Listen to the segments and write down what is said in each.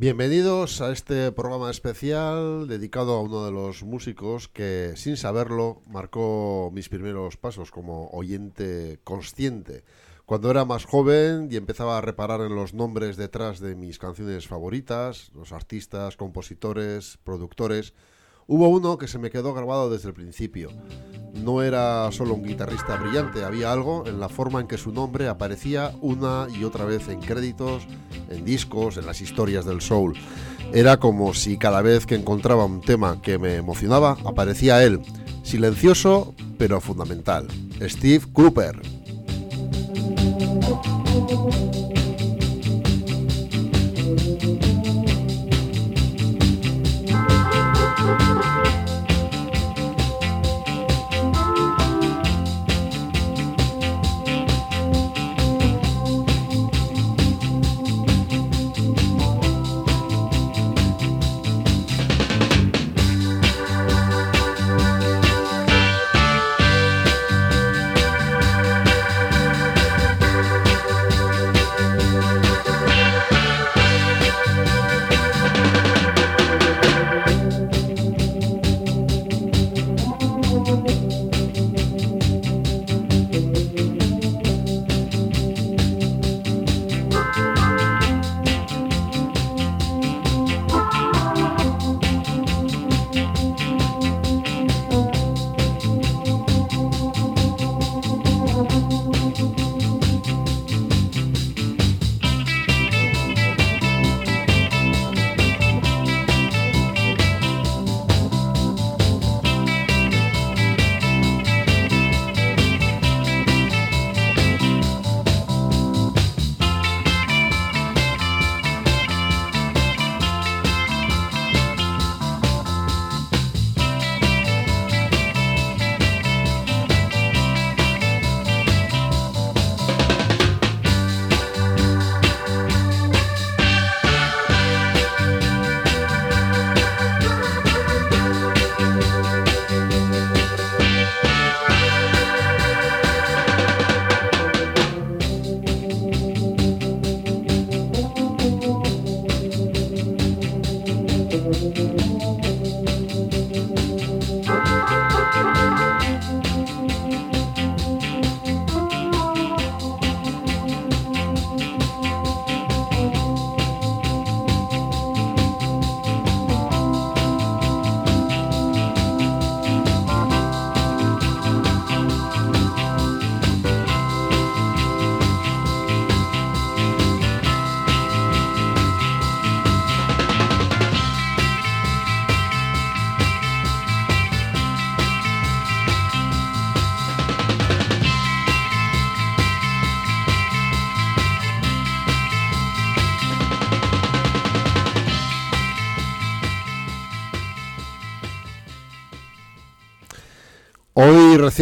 Bienvenidos a este programa especial dedicado a uno de los músicos que, sin saberlo, marcó mis primeros pasos como oyente consciente. Cuando era más joven y empezaba a reparar en los nombres detrás de mis canciones favoritas, los artistas, compositores, productores, Hubo uno que se me quedó grabado desde el principio. No era solo un guitarrista brillante, había algo en la forma en que su nombre aparecía una y otra vez en créditos, en discos, en las historias del soul. Era como si cada vez que encontraba un tema que me emocionaba, aparecía él, silencioso pero fundamental, Steve Cooper.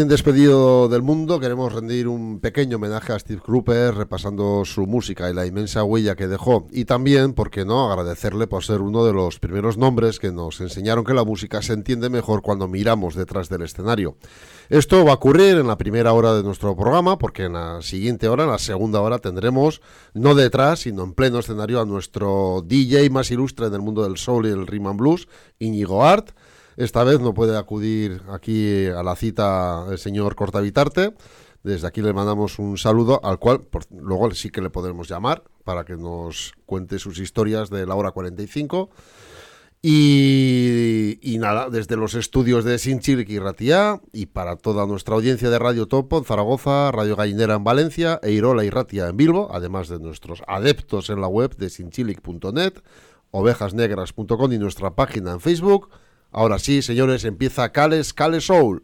Despedido del mundo, queremos rendir un pequeño homenaje a Steve Cropper, repasando su música y la inmensa huella que dejó. Y también, ¿por qué no?, agradecerle por ser uno de los primeros nombres que nos enseñaron que la música se entiende mejor cuando miramos detrás del escenario. Esto va a ocurrir en la primera hora de nuestro programa, porque en la siguiente hora, en la segunda hora, tendremos, no detrás, sino en pleno escenario, a nuestro DJ más ilustre en el mundo del soul y el rhythm and blues, Íñigo Art esta vez no puede acudir aquí a la cita el señor Cortavitarte. Desde aquí le mandamos un saludo al cual luego sí que le podremos llamar para que nos cuente sus historias de la hora 45. Y, y nada, desde los estudios de Sinchilic y Ratia y para toda nuestra audiencia de Radio Topo en Zaragoza, Radio Gallinera en Valencia e Irola y Ratia en Bilbo, además de nuestros adeptos en la web de sinchilic.net, ovejasnegras.com y nuestra página en Facebook, Ahora sí, señores, empieza Cales, Cales Soul.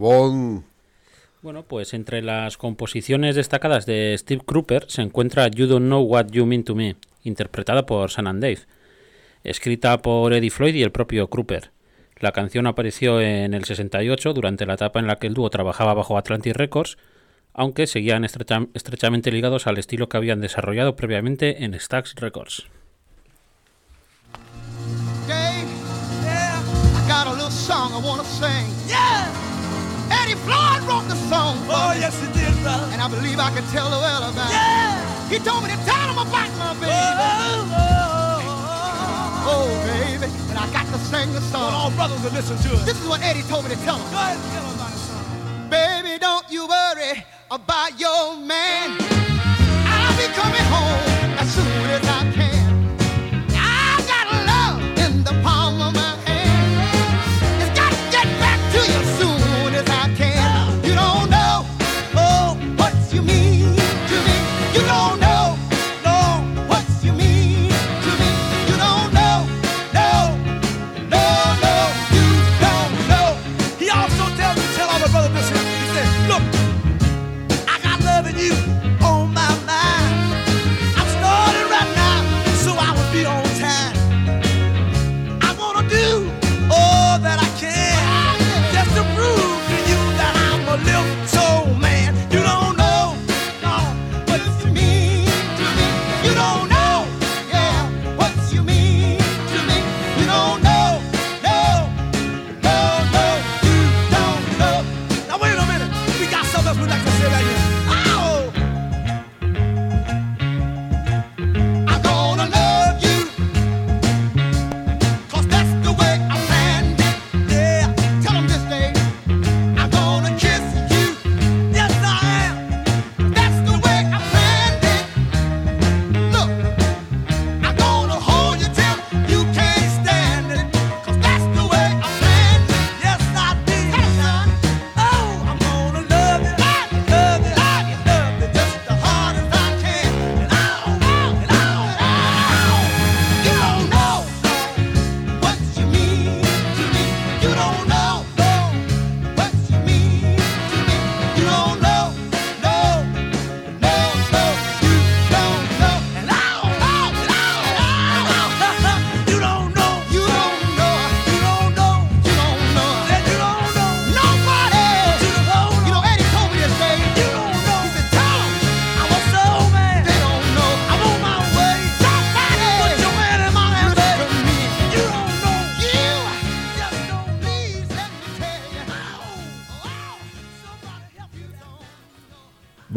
Gabón. Bueno, pues entre las composiciones destacadas de Steve Cropper se encuentra You Don't Know What You Mean to Me, interpretada por San and Dave, escrita por Eddie Floyd y el propio Cropper. La canción apareció en el 68 durante la etapa en la que el dúo trabajaba bajo Atlantic Records, aunque seguían estrecha- estrechamente ligados al estilo que habían desarrollado previamente en Stax Records. Dave, yeah, I got a Eddie Floyd wrote the song. Oh, yes, he did, brother. and I believe I can tell the well about it. Yeah. He told me to tell him about my baby. Oh, oh, oh, Oh, oh. oh baby, and I got to sing the oh. song. All brothers will listen to it. This is what Eddie told me to tell him. Go ahead and tell them about it, son. Baby, don't you worry about your man. I'll be coming home as soon as I can. I got love in the palm of my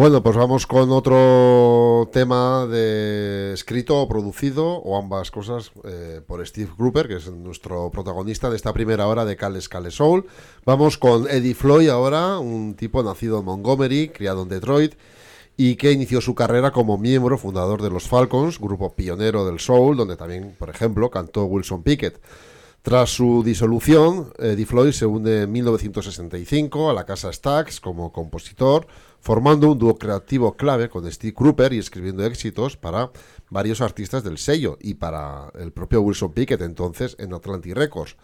Bueno, pues vamos con otro tema de escrito o producido, o ambas cosas, eh, por Steve Grouper, que es nuestro protagonista de esta primera hora de Cales Cale Soul. Vamos con Eddie Floyd ahora, un tipo nacido en Montgomery, criado en Detroit, y que inició su carrera como miembro fundador de los Falcons, grupo pionero del soul, donde también, por ejemplo, cantó Wilson Pickett. Tras su disolución, Eddie Floyd se une en 1965 a la casa Stax como compositor, formando un dúo creativo clave con Steve Cropper y escribiendo éxitos para varios artistas del sello y para el propio Wilson Pickett entonces en Atlantic Records.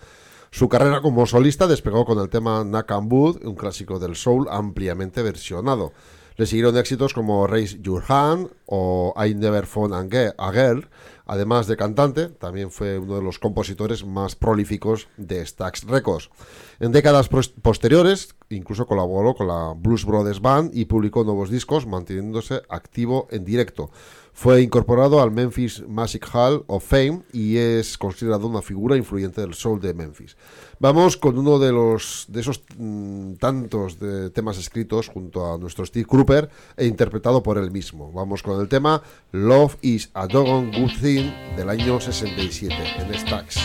Su carrera como solista despegó con el tema Wood, un clásico del soul ampliamente versionado. Le siguieron éxitos como Raise Your Hand o I Never Found a Girl. Además de cantante, también fue uno de los compositores más prolíficos de Stax Records. En décadas posteriores, incluso colaboró con la Blues Brothers Band y publicó nuevos discos, manteniéndose activo en directo. Fue incorporado al Memphis Music Hall of Fame y es considerado una figura influyente del soul de Memphis. Vamos con uno de los de esos mm, tantos temas escritos junto a nuestro Steve Cropper e interpretado por él mismo. Vamos con el tema Love is a Doggone Good Thing del año 67 en Stax.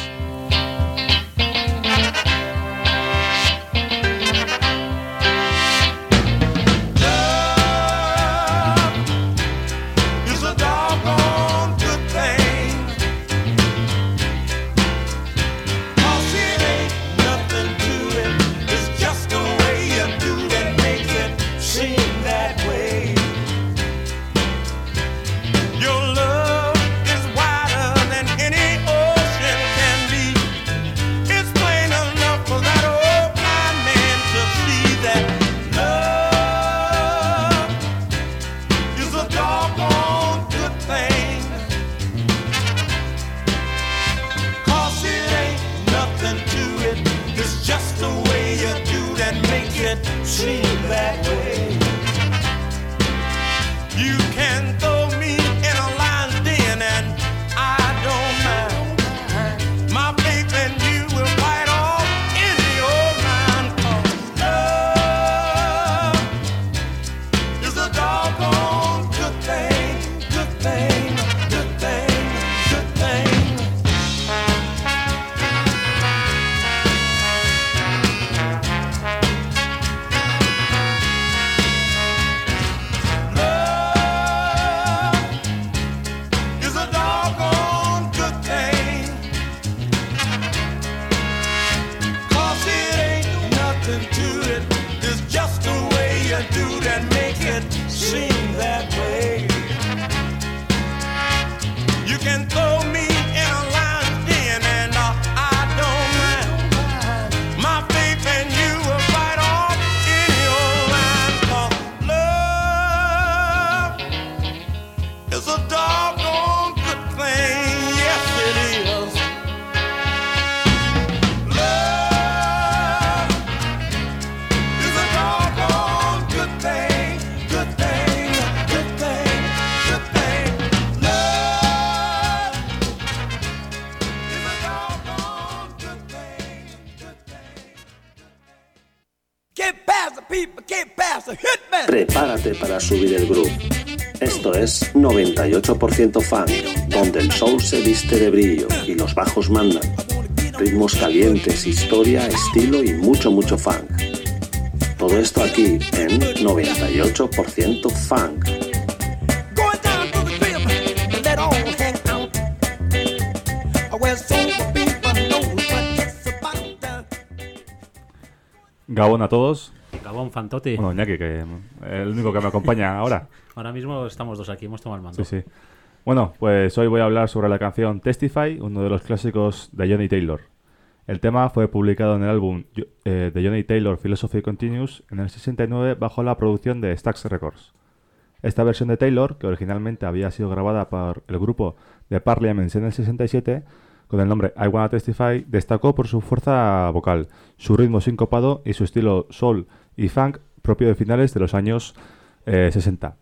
Subir el groove. Esto es 98% funk, donde el soul se viste de brillo y los bajos mandan. Ritmos calientes, historia, estilo y mucho, mucho funk. Todo esto aquí en 98% funk. Gabón a todos. Gabón, Fantote. Bueno, Iñaki, que es el único que me acompaña ahora. Ahora mismo estamos dos aquí, hemos tomado el mando. Sí, sí. Bueno, pues hoy voy a hablar sobre la canción Testify, uno de los clásicos de Johnny Taylor. El tema fue publicado en el álbum eh, de Johnny Taylor Philosophy Continues en el 69 bajo la producción de Stax Records. Esta versión de Taylor, que originalmente había sido grabada por el grupo de Parliament en el 67, con el nombre I Wanna Testify, destacó por su fuerza vocal, su ritmo sincopado y su estilo soul y funk propio de finales de los años eh, 60.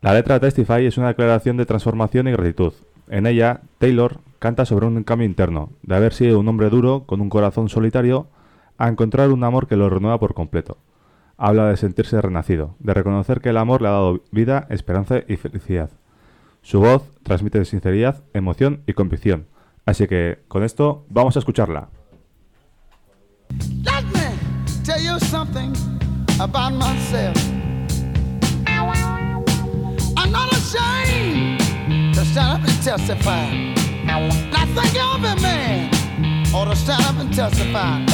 La letra Testify es una declaración de transformación y gratitud. En ella, Taylor canta sobre un cambio interno, de haber sido un hombre duro, con un corazón solitario, a encontrar un amor que lo renueva por completo. Habla de sentirse renacido, de reconocer que el amor le ha dado vida, esperanza y felicidad. Su voz transmite sinceridad, emoción y convicción. Así que, con esto, vamos a escucharla. Tell you something about myself. I'm not ashamed to stand up and testify. And I think every man ought to stand up and testify.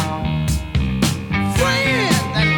Friends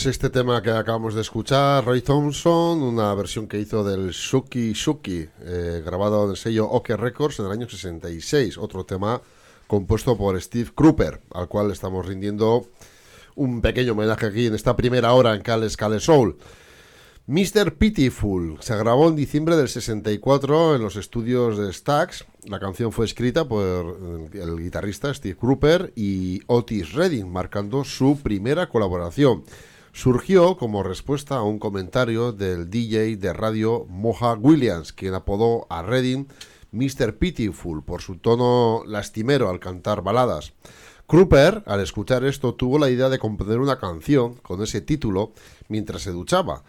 Pues este tema que acabamos de escuchar, Roy Thompson, una versión que hizo del Shuki Shuki, eh, grabado en el sello OK Records en el año 66. Otro tema compuesto por Steve Kruper, al cual estamos rindiendo un pequeño homenaje aquí en esta primera hora en Cales Cales Soul. Mr. Pitiful se grabó en diciembre del 64 en los estudios de Stax. La canción fue escrita por el guitarrista Steve Kruper y Otis Redding, marcando su primera colaboración. Surgió como respuesta a un comentario del DJ de radio Moha Williams, quien apodó a Redding Mr. Pitiful por su tono lastimero al cantar baladas. Kruper, al escuchar esto, tuvo la idea de componer una canción con ese título mientras se duchaba.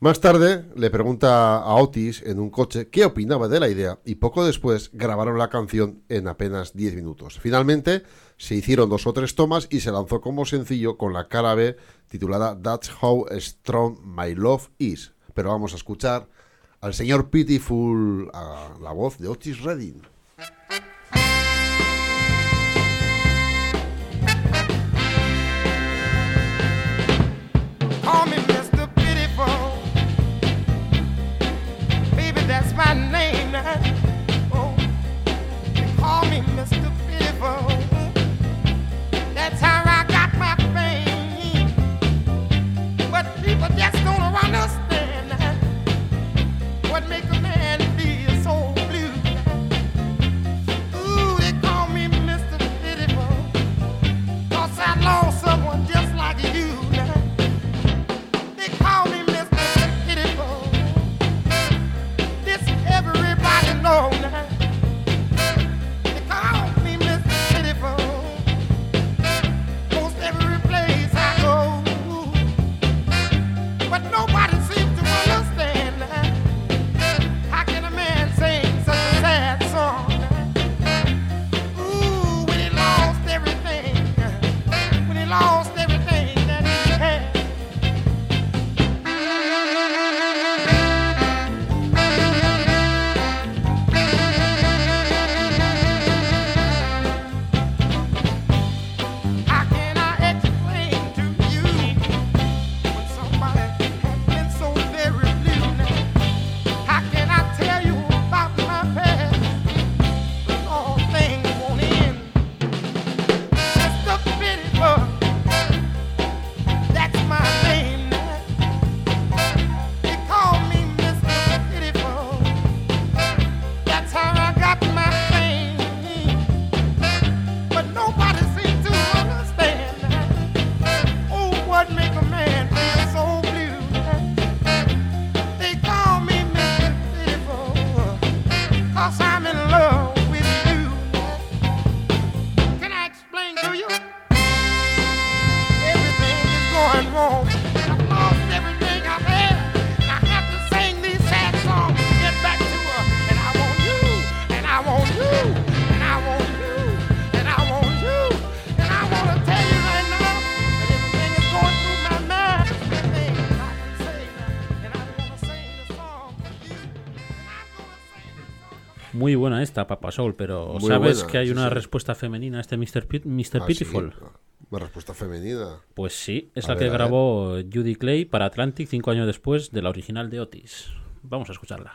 Más tarde le pregunta a Otis en un coche qué opinaba de la idea y poco después grabaron la canción en apenas 10 minutos. Finalmente se hicieron dos o tres tomas y se lanzó como sencillo con la cara B titulada That's How Strong My Love Is. Pero vamos a escuchar al señor Pitiful a la voz de Otis Redding. Esta, Papa Soul, pero Muy ¿sabes buena, que hay sí, una sí. respuesta femenina a este Mr. Mr. Ah, Pitiful? sí, Una respuesta femenina. Pues sí, es A la ver, que ver. grabó Judy Clay para Atlantic cinco años después de la original de Otis. Vamos a escucharla.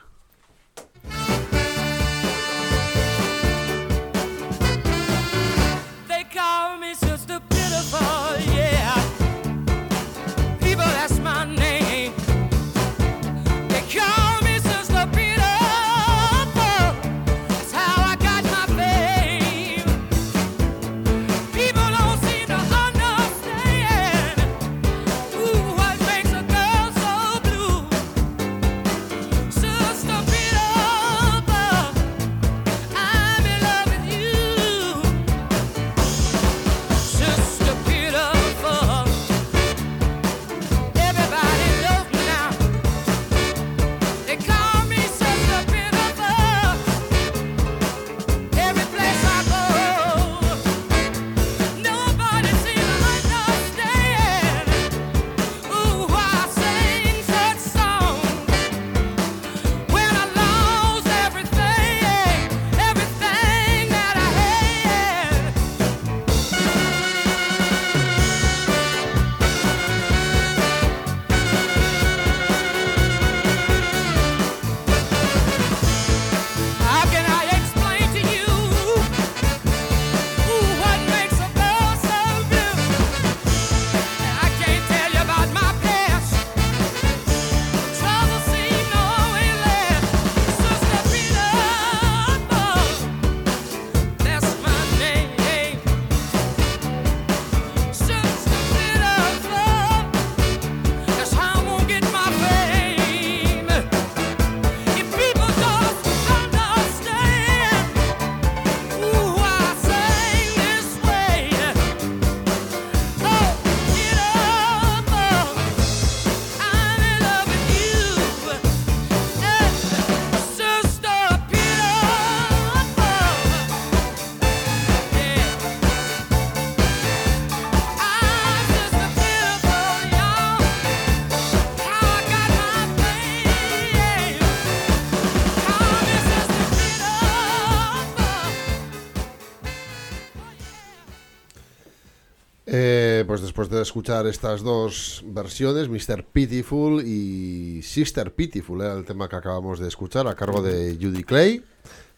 Después de escuchar estas dos versiones, Mr. Pitiful y Sister Pitiful, era el tema que acabamos de escuchar a cargo de Judy Clay,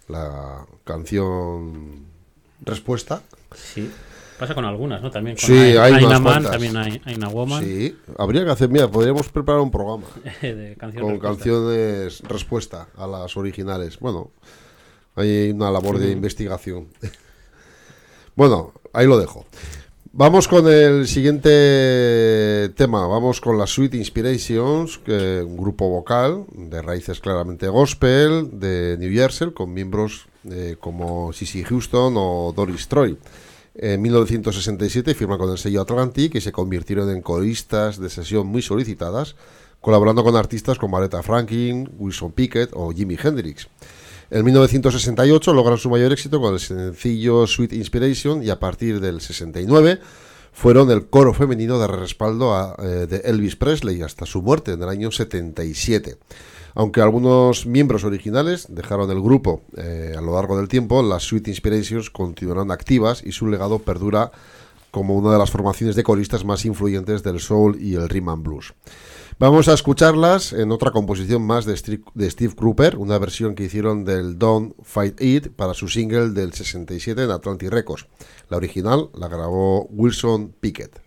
la canción respuesta. Sí. Pasa con algunas, ¿no? También con Sí, hay unas Man, también hay Aina Woman. Sí, habría que hacer, mira, podríamos preparar un programa de con respuesta. canciones respuesta a las originales. Bueno, hay una labor de investigación. bueno, ahí lo dejo. Vamos con el siguiente tema. Vamos con la Sweet Inspirations, que un grupo vocal de raíces claramente gospel de New Jersey, con miembros eh, como Sissy Houston o Doris Troy. En 1967 firman con el sello Atlantic y se convirtieron en coristas de sesión muy solicitadas, colaborando con artistas como Aretha Franklin, Wilson Pickett o Jimi Hendrix. En 1968 logran su mayor éxito con el sencillo Sweet Inspiration y a partir del 69 fueron el coro femenino de respaldo eh, de Elvis Presley hasta su muerte en el año 77. Aunque algunos miembros originales dejaron el grupo eh, a lo largo del tiempo, las Sweet Inspirations continuarán activas y su legado perdura como una de las formaciones de coristas más influyentes del soul y el rhythm and blues. Vamos a escucharlas en otra composición más de Steve, Cropper, una versión que hicieron del Don't Fight It para su single del 67 en Atlantic Records. La original la grabó Wilson Pickett.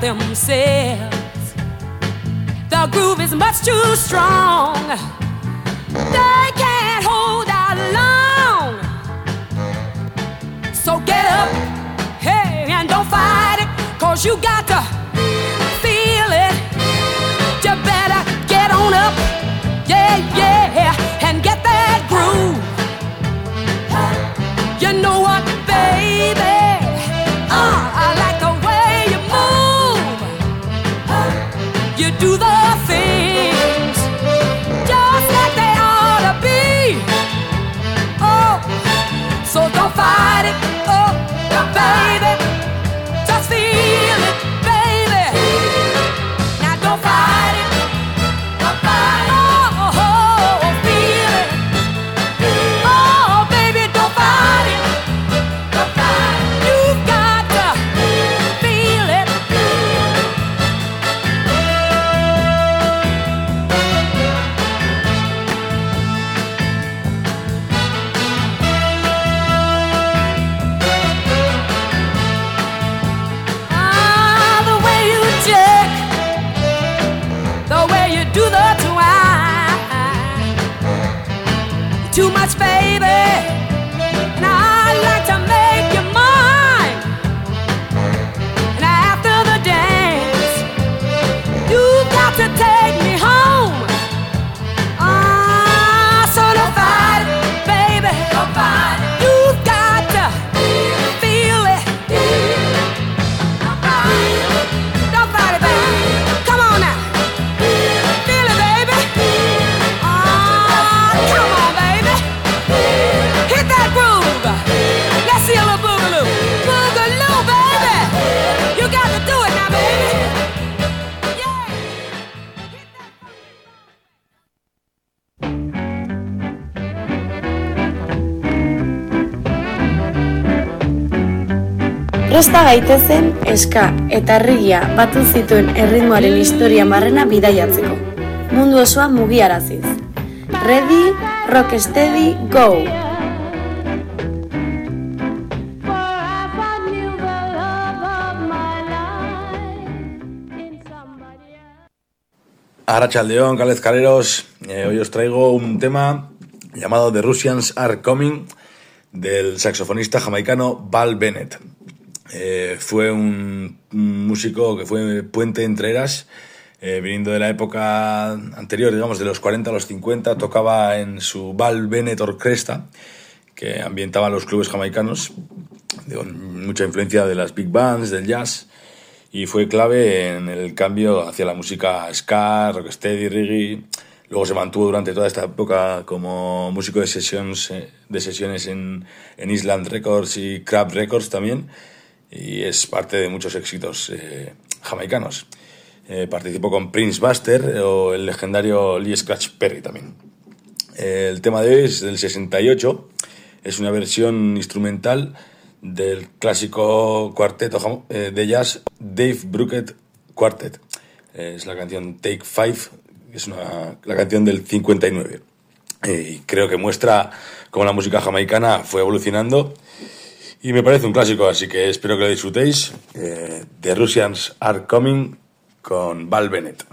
Themselves. The groove is much too strong. They can't hold out long. So get up, hey, and don't fight it, cause you got to space. Presta gaitezen eska eta herrigia batu zituen erritmoaren historia marrena bidaiatzeko. Mundu osoa mugiaraziz. Ready, rock steady, go! Arrachaldeón, calezcaleros. Eh, hoy os traigo un tema llamado The Russians Are Coming del saxofonista jamaicano Val Bennett. Eh, fue un, músico que fue puente entre eras, eh, viniendo de la época anterior, digamos, de los 40 a los 50, tocaba en su Val Bennett Orquesta, que ambientaba los clubes jamaicanos, con mucha influencia de las big bands, del jazz, y fue clave en el cambio hacia la música ska, rocksteady, reggae, Luego se mantuvo durante toda esta época como músico de sesiones, eh, de sesiones en, en Island Records y Crab Records también. Y es parte de muchos éxitos eh, jamaicanos. Eh, participó con Prince Buster o el legendario Lee Scratch Perry también. El tema de hoy es del 68. Es una versión instrumental del clásico cuarteto eh, de jazz Dave Brookett Quartet. Eh, Es la canción Take Five, es una, la canción del 59. Eh, y creo que muestra cómo la música jamaicana fue evolucionando y me parece un clásico, así que espero que lo disfrutéis. Eh, The Russians Are Coming con Val Bennett.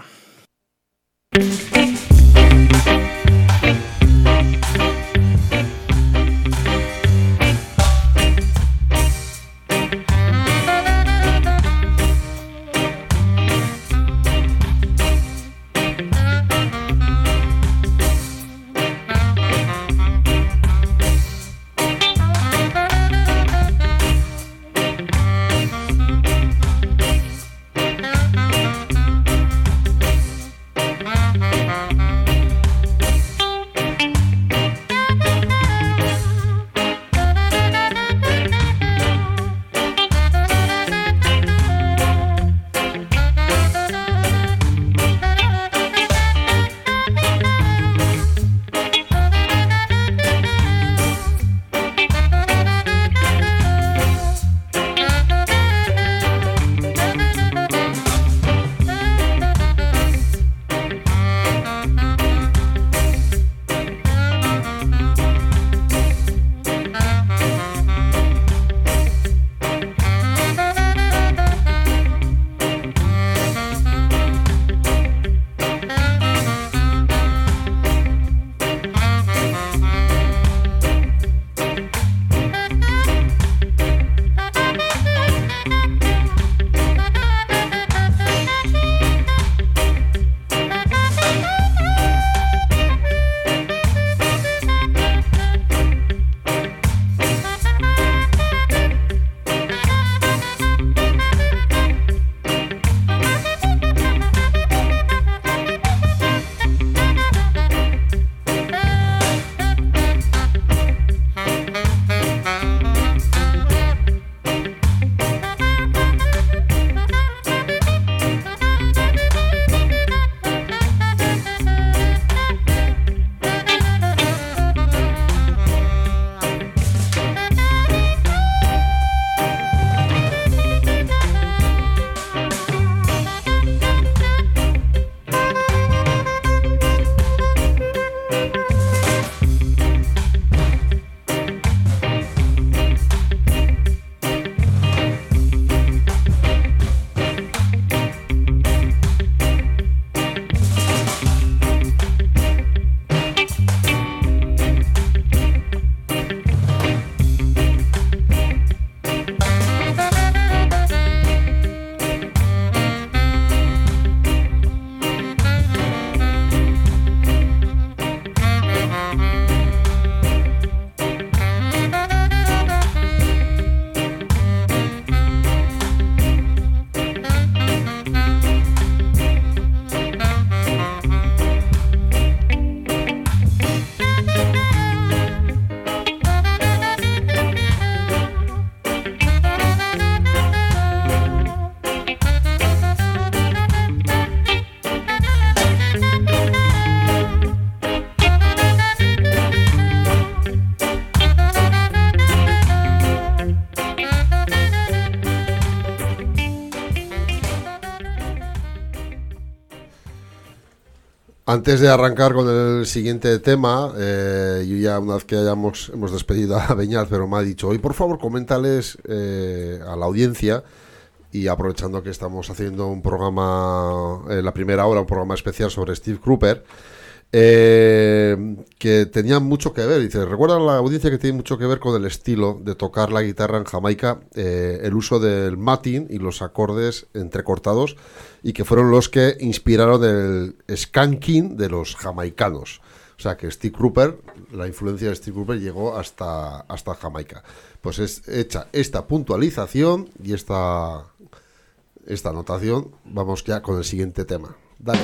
Antes de arrancar con el siguiente tema, eh, yo ya una vez que hayamos hemos despedido a Beñat, pero me ha dicho, hoy por favor coméntales eh, a la audiencia y aprovechando que estamos haciendo un programa, en la primera hora, un programa especial sobre Steve Cropper, eh, que tenía mucho que ver. Dice, recuerda la audiencia que tiene mucho que ver con el estilo de tocar la guitarra en Jamaica, eh, el uso del matting y los acordes entrecortados, y que fueron los que inspiraron el skanking de los jamaicanos. O sea que Steve Cropper, la influencia de Steve Cropper llegó hasta, hasta Jamaica. Pues es hecha esta puntualización y esta, esta anotación, vamos ya con el siguiente tema. Dale.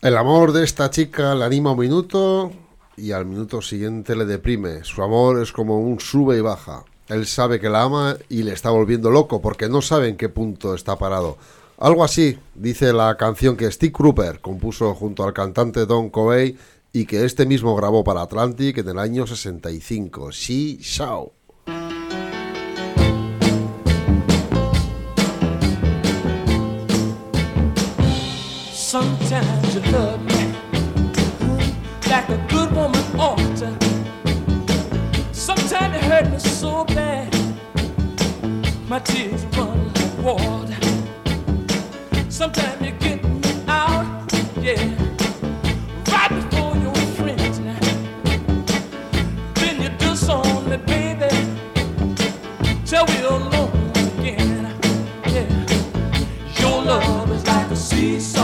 El amor de esta chica la anima un minuto y al minuto siguiente le deprime. Su amor es como un sube y baja. Él sabe que la ama y le está volviendo loco porque no sabe en qué punto está parado. Algo así, dice la canción que Steve Cooper compuso junto al cantante Don Covey y que este mismo grabó para Atlantic en el año 65, She Shout. e só.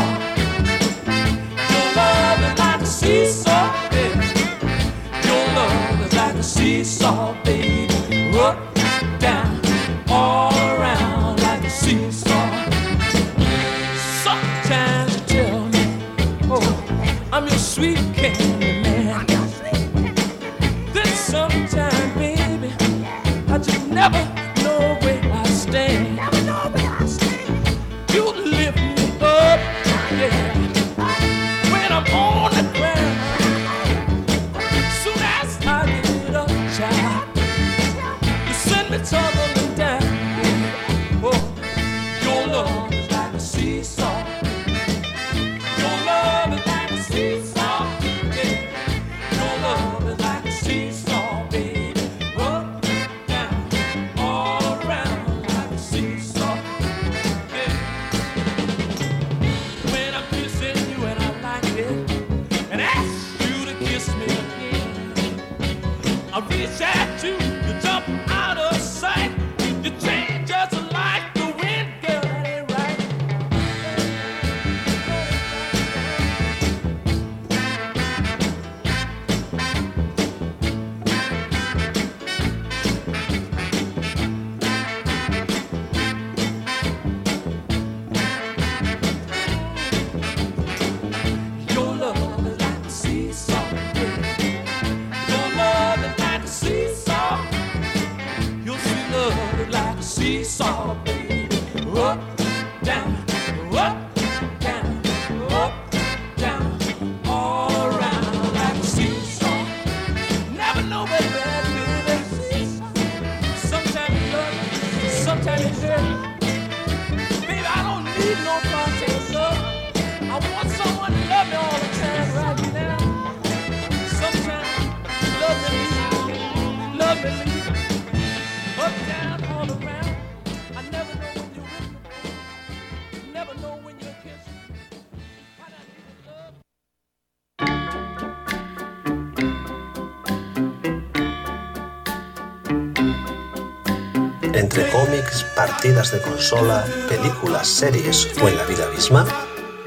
de consola, películas, series o en la vida misma,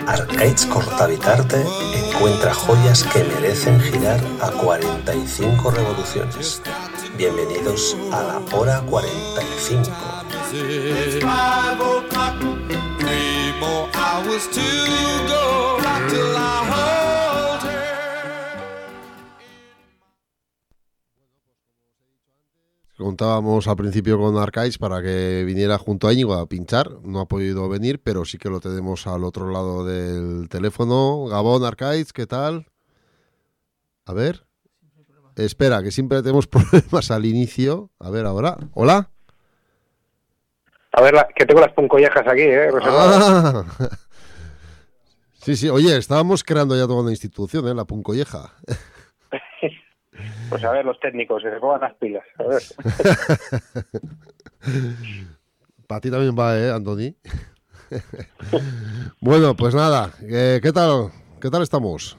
Arcades Cortavitarte encuentra joyas que merecen girar a 45 revoluciones. Bienvenidos a la hora 45. contábamos al principio con Arcais para que viniera junto a Íñigo a pinchar. No ha podido venir, pero sí que lo tenemos al otro lado del teléfono. Gabón, Arcais, ¿qué tal? A ver. Espera, que siempre tenemos problemas al inicio. A ver, ahora. Hola. A ver, que tengo las puncollejas aquí, ¿eh? Ah. Sí, sí, oye, estábamos creando ya toda una institución, ¿eh? La puncolleja. Pues a ver, los técnicos, que se pongan las pilas. A ver. Para ti también va, ¿eh, Antoni? bueno, pues nada, eh, ¿qué tal? ¿Qué tal estamos?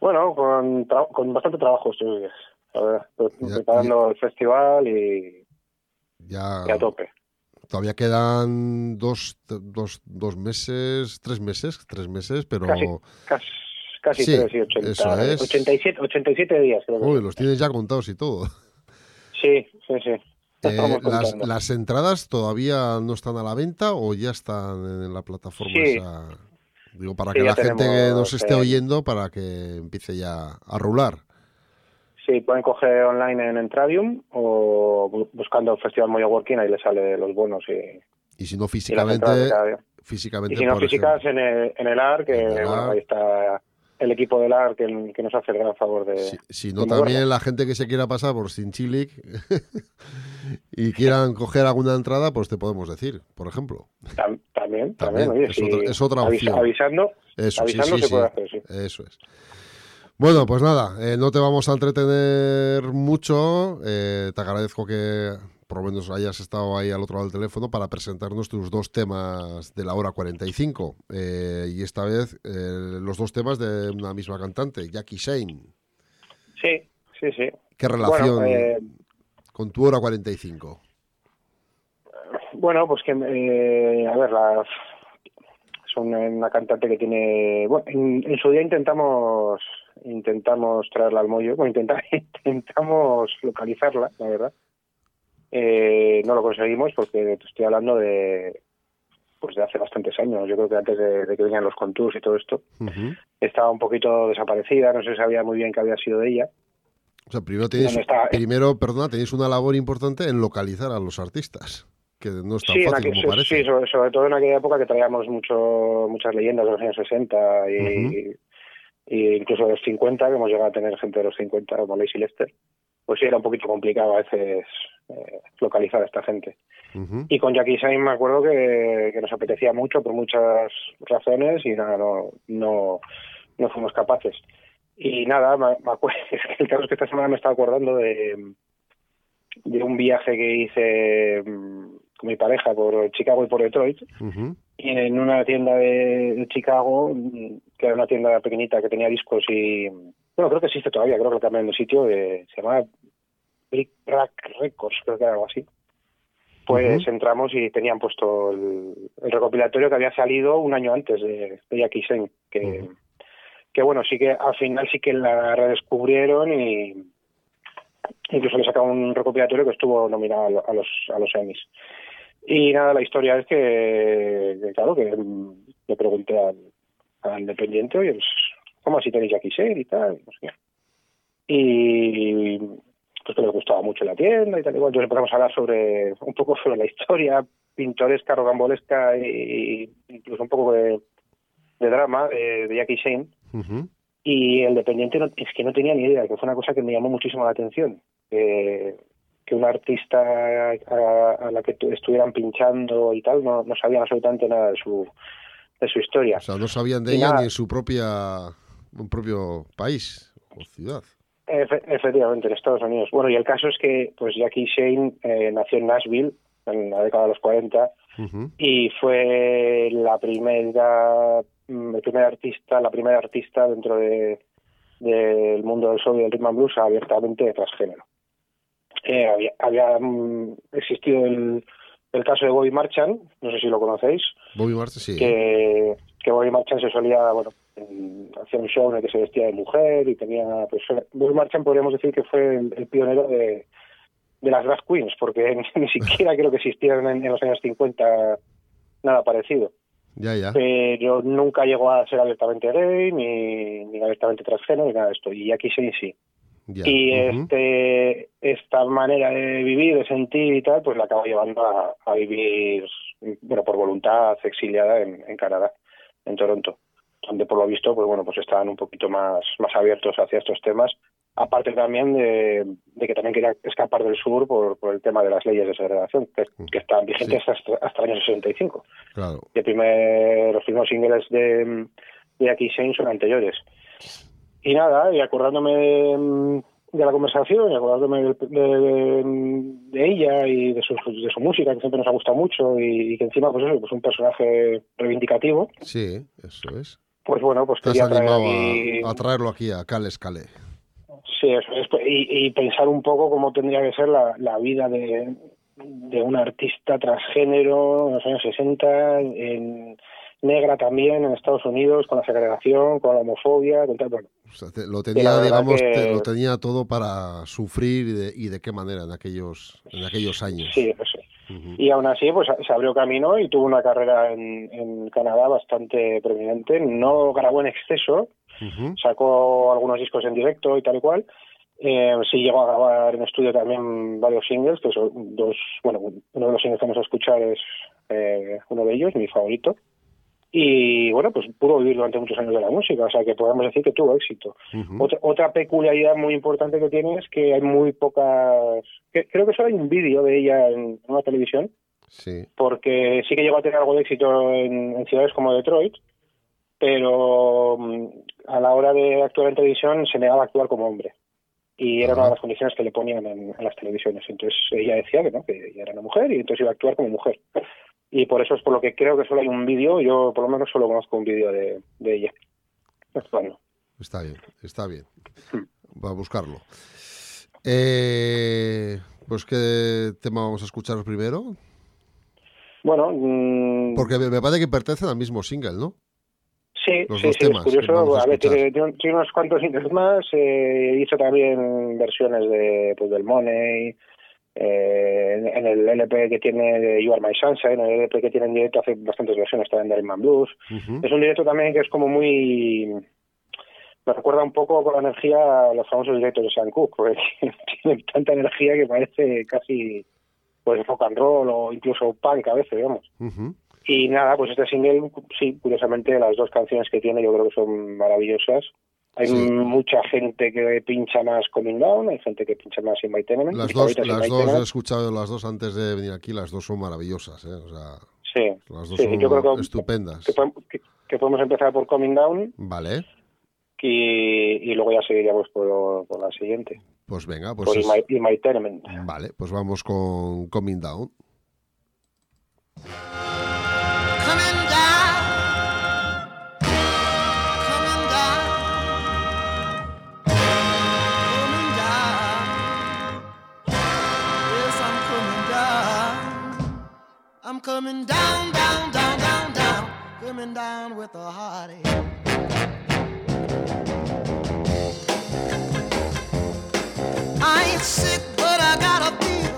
Bueno, con, tra- con bastante trabajo días. A ver, Ya- preparando el festival y, Ya y a tope. todavía quedan dos, dos, dos meses, tres meses, tres meses, pero Casi, casi, casi Sí, y ochenta- eso es. 87, 87 días, creo uy, los tienes ya contados y todo. Sí, sí, sí. Eh, las, las entradas todavía no están a la venta o ya están en la plataforma Sí. esa? Digo, para Sí, que la gente que nos esté oyendo, para que empiece ya a rular. Sí, pueden coger online en Entradium o bu- buscando el Festival Moyo Working, ahí les sale los bonos y, Y si no y físicamente, día. físicamente Y si no físicas ejemplo. en el, en el AR, que el bueno, AR. ahí está el equipo del AR que, que nos hace el gran favor de... Si, si no, de también la gente que se quiera pasar por Sinchilic y quieran coger alguna entrada, pues te podemos decir, por ejemplo. Tam- también, También, oye, es si otra- es otra opción. avisando, Eso, sí, avisando sí, se sí. puede hacer, sí. Eso es. Bueno, pues nada, eh, no te vamos a entretener mucho. eh, te agradezco que por lo menos hayas estado ahí al otro lado del teléfono para presentarnos tus dos temas de la hora 45. eh, y esta vez eh, los dos temas de una misma cantante, Jackie Shane. Sí, sí, sí. ¿Qué relación Bueno, eh, con tu hora 45? Bueno, pues que, eh, a ver, la, es una, una cantante que tiene, bueno, en, en su día intentamos intentamos traerla al mollo, bueno, intenta- intentamos localizarla, la verdad. Eh, no lo conseguimos porque te estoy hablando de pues de hace bastantes años, yo creo que antes de, de que venían los contours y todo esto, estaba un poquito desaparecida, no se sabía muy bien qué había sido de ella. O sea, primero tenéis, ¿Dónde está? primero, perdona, tenéis una labor importante en localizar a los artistas, que no es tan Sí, fácil aquel- como parece. sí, sobre, sobre todo en aquella época que traíamos mucho, muchas leyendas de los años 60 y, y incluso de los 50, que hemos llegado a tener gente de los 50 como Lacey Lester, pues sí era un poquito complicado a veces eh, localizar a esta gente. Y con Jackie Sain me acuerdo que, que nos apetecía mucho por muchas razones y nada, no, no, no fuimos capaces. Y nada, me, me acuerdo, es que el caso es que esta semana me estaba acordando de, de un viaje que hice mm, con mi pareja por Chicago y por Detroit. Y en una tienda de, de Chicago, mm, que era una tienda pequeñita que tenía discos y... Bueno, creo que existe todavía, creo que lo cambiaron de sitio, eh, se llamaba Brick Rack Records, creo que era algo así. Pues entramos y tenían puesto el, el recopilatorio que había salido un año antes de, de Jackie Sen, que, bueno, sí que al final sí que la redescubrieron y incluso le sacaron un recopilatorio que estuvo nominado a, lo- a los a los Emmys. Y nada, la historia es que, que, claro, que mm, le pregunté al, al dependiente, oye, pues, ¿cómo así tenéis Jackie Sen y tal? No sé. Y pues que les gustaba mucho la tienda y tal igual. Entonces empezamos a hablar sobre un poco sobre la historia pintoresca, rocambolesca e incluso un poco de, de drama de, de Jackie Shane. Ujú. Y el dependiente no- es que no tenía ni idea, que fue una cosa que me llamó muchísimo la atención. Que, que un artista a, a la que tu- estuvieran pinchando y tal no, no sabían absolutamente nada de su, de su historia. O sea, no sabían de Y ella nada. ni en su propia un propio país o ciudad. Efe- efectivamente, en Estados Unidos. Bueno, y el caso es que pues Jackie Shane eh, nació en Nashville en la década de los 40 Ujú. y fue la primera mm, el primer artista la primera artista dentro de del mundo del soul y del rhythm and blues abiertamente transgénero Eh, había, había, mm, existido el, el caso de Bobby Marchand no sé si lo conocéis Bobby Martin, sí. que, que Bobby Marchand se solía, bueno, en- hacía un show en el que se vestía de mujer y tenía, pues, Bobby Marchand podríamos decir que fue el, pionero de, de las drag queens, porque ni siquiera creo que existieran en, en los años 50 nada parecido. Ya, ya. Pero nunca llegó a ser abiertamente gay, ni, ni abiertamente transgénero, ni nada de esto. Y aquí sí, sí. ya. Y este esta manera de vivir, de sentir y tal, pues la acaba llevando a, a vivir, bueno, por voluntad, exiliada en, en Canadá, en Toronto, donde por lo visto, pues bueno, pues estaban un poquito más, más abiertos hacia estos temas, aparte también de, de que también quería escapar del sur por, por el tema de las leyes de segregación, que, que están vigentes hasta, hasta el año 65. Claro. Y el primer, los primeros singles de, de Aki Shane son anteriores. Y nada, y acordándome de, de la conversación, y acordándome de, de- de- de ella y de su, de su música, que siempre nos ha gustado mucho, y, y que encima, pues eso, pues un personaje reivindicativo, Sí, eso es. Pues bueno, pues has quería traer aquí... a, a traerlo aquí a Cales Calé. Sí, eso es. Y, y pensar un poco cómo tendría que ser la, la vida de, de un artista transgénero en los años 60, en, negra también en Estados Unidos, con la segregación, con la homofobia, con tal, bueno, O sea, te- lo tenía, digamos, que- te- lo tenía todo para sufrir y de, y de qué manera en aquellos, en aquellos años. sí, eso. Y aún así, pues se abrió camino y tuvo una carrera en, en Canadá bastante prominente. No grabó en exceso, sacó algunos discos en directo y tal y cual. Eh, sí llegó a grabar en estudio también varios singles, que son dos, bueno, uno de los singles que vamos a escuchar es eh, uno de ellos, mi favorito. Y bueno, pues pudo vivir durante muchos años de la música, o sea que podemos decir que tuvo éxito. Otra peculiaridad muy importante que tiene es que hay muy pocas. que- creo que solo hay un vídeo de ella en una televisión, Sí. porque sí que llegó a tener algo de éxito en, en ciudades como Detroit, pero mm, a la hora de actuar en televisión se negaba a actuar como hombre. Y era una de las condiciones que le ponían en, en las televisiones. Entonces ella decía que no, que ella era una mujer y entonces iba a actuar como mujer. Y por eso es por lo que creo que solo hay un vídeo, yo por lo menos solo conozco un vídeo de, de ella. Actuando. Está bien, está bien. Hmm. Va a buscarlo. Eh, pues, ¿qué tema vamos a escuchar primero? Bueno, mm, Porque me parece que pertenecen al mismo single, ¿no? Sí, Los sí, sí, temas es curioso. a A ver, tiene, unos cuantos singles más. Eh, hizo también versiones de pues, del Money. Eh, en- en el LP que tiene de You Are My Sunshine, en el LP que tiene en directo hace bastantes versiones también de and Blues. Es un directo también que es como muy... Me recuerda un poco con la energía a los famosos directos de Sam Cooke, porque tienen tanta energía que parece casi pues rock and roll o incluso punk a veces, digamos. Y nada, pues este single, sí, curiosamente las dos canciones que tiene yo creo que son maravillosas. Hay Sí. mucha gente que pincha más Coming Down, hay gente que pincha más In My Tenement. Las dos, las dos he escuchado las dos antes de venir aquí, las dos son maravillosas, ¿eh? O sea, Sí, las dos sí, son yo creo que, estupendas. que, podemos- que- que podemos empezar por Coming Down Vale, y, y luego ya seguiríamos por, por la siguiente, pues venga, pues por In My, In My vale, pues vamos con Coming Down. I'm coming down, down, down, down, down, coming down with a heartache. I ain't sick, but I got a fever.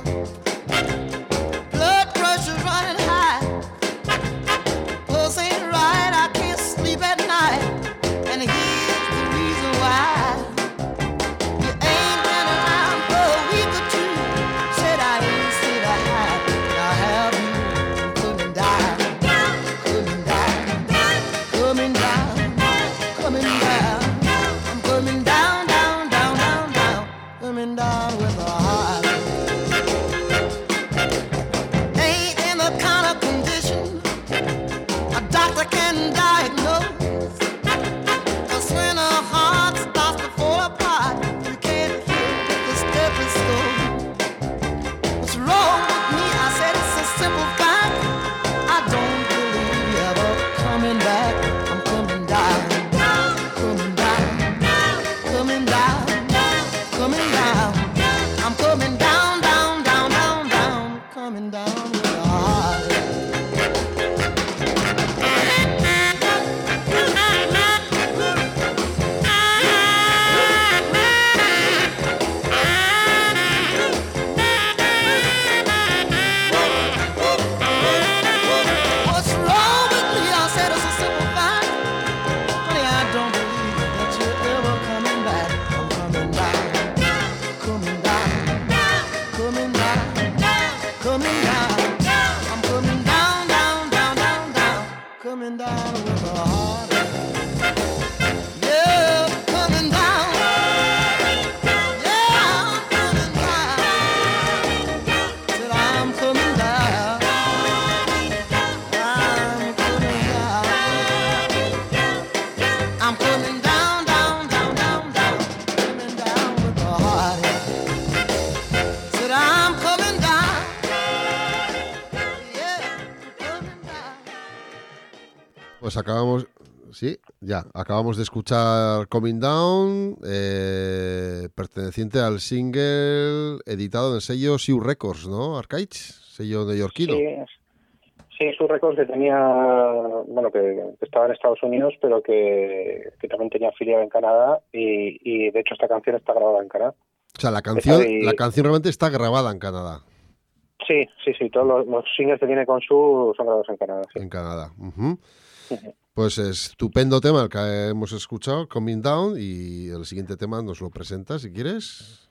Ya, acabamos de escuchar Coming Down, eh, perteneciente al single editado en el sello Siu Records, ¿no? Arcades, sello neoyorquino. Sí, sí, su récord que tenía, bueno, que, estaba en Estados Unidos, pero que, que también tenía afiliado en Canadá y, y de hecho esta canción está grabada en Canadá. O sea, la canción, de- la canción realmente está grabada en Canadá. Sí, sí, sí, todos los, los singles que tiene con su son grabados en Canadá. sí. En Canadá. ujú. Pues estupendo tema el que hemos escuchado, Coming Down, y el siguiente tema nos lo presentas si quieres.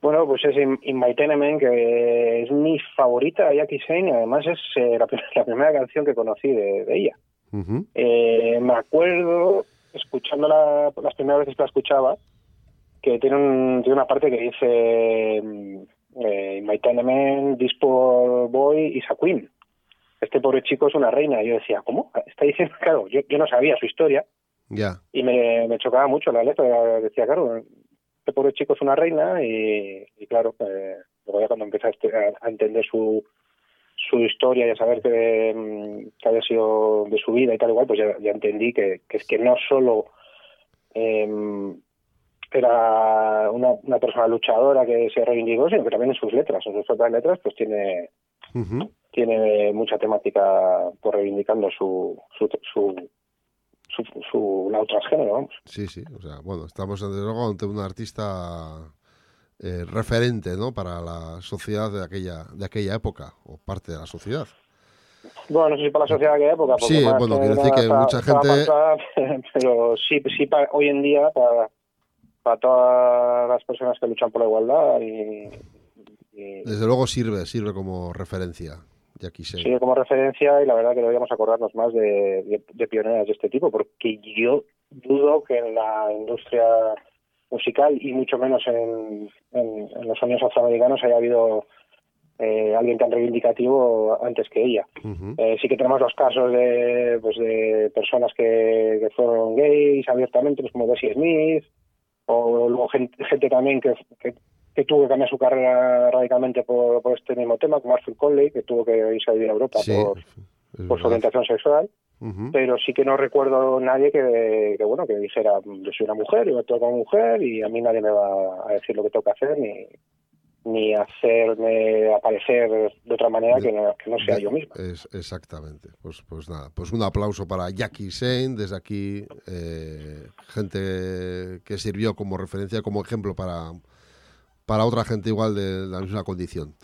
Bueno, pues es In, In My Tenement, que es mi favorita de Jackie Shane y además es eh, la, prim- la primera canción que conocí de, de ella. Eh, me acuerdo, escuchándola las primeras veces que la escuchaba, que tiene, un, tiene una parte que dice mm, eh, In My Tenement, this poor boy is a queen. Este pobre chico es una reina. Y yo decía, ¿cómo? Está diciendo, claro, yo, yo no sabía su historia Ya. y me, me chocaba mucho la letra. Decía, claro, este pobre chico es una reina y, y claro, eh, luego ya cuando empieza a, este- a- entender su su historia y a saber que, mm, que había sido de su vida y tal igual, pues ya, ya entendí que, que es que no solo em, era una, una persona luchadora que se reivindicó, sino que también en sus letras, en sus otras letras, pues tiene Ujú. Tiene mucha temática por reivindicando su su, su, su, su lado transgénero, vamos. Sí, sí. O sea, bueno, estamos desde luego ante un artista eh, referente, ¿no? Para la sociedad de aquella, de aquella época, o parte de la sociedad. Bueno, no sé si para la sociedad de aquella época, porque Sí, bueno, quiero decir que mucha gente- pasada, pero sí, sí para hoy en día, para, para todas las personas que luchan por la igualdad y, y Desde luego sirve, sirve como referencia. Sigue como referencia y la verdad que deberíamos acordarnos más de, de, de pioneras de este tipo, porque yo dudo que en la industria musical y mucho menos en, en, en los sonidos afroamericanos haya habido eh, alguien tan reivindicativo antes que ella. Eh, sí que tenemos los casos de, pues de personas que, que fueron gays abiertamente, pues como Bessie Smith, o luego gente, gente también que, que, que tuvo que cambiar su carrera radicalmente por, por este mismo tema, como Arthur Conley, que tuvo que irse a vivir a Europa Sí, por, por su orientación sexual, pero sí que no recuerdo nadie que, que bueno que dijera yo soy una mujer, yo actúo como mujer y a mí nadie me va a decir lo que tengo que hacer ni ni hacerme aparecer de otra manera que no, que no sea yo misma. Es, exactamente. Pues, pues nada, pues un aplauso para Jackie Shane desde aquí, eh, gente que sirvió como referencia, como ejemplo para, para otra gente igual de la misma condición.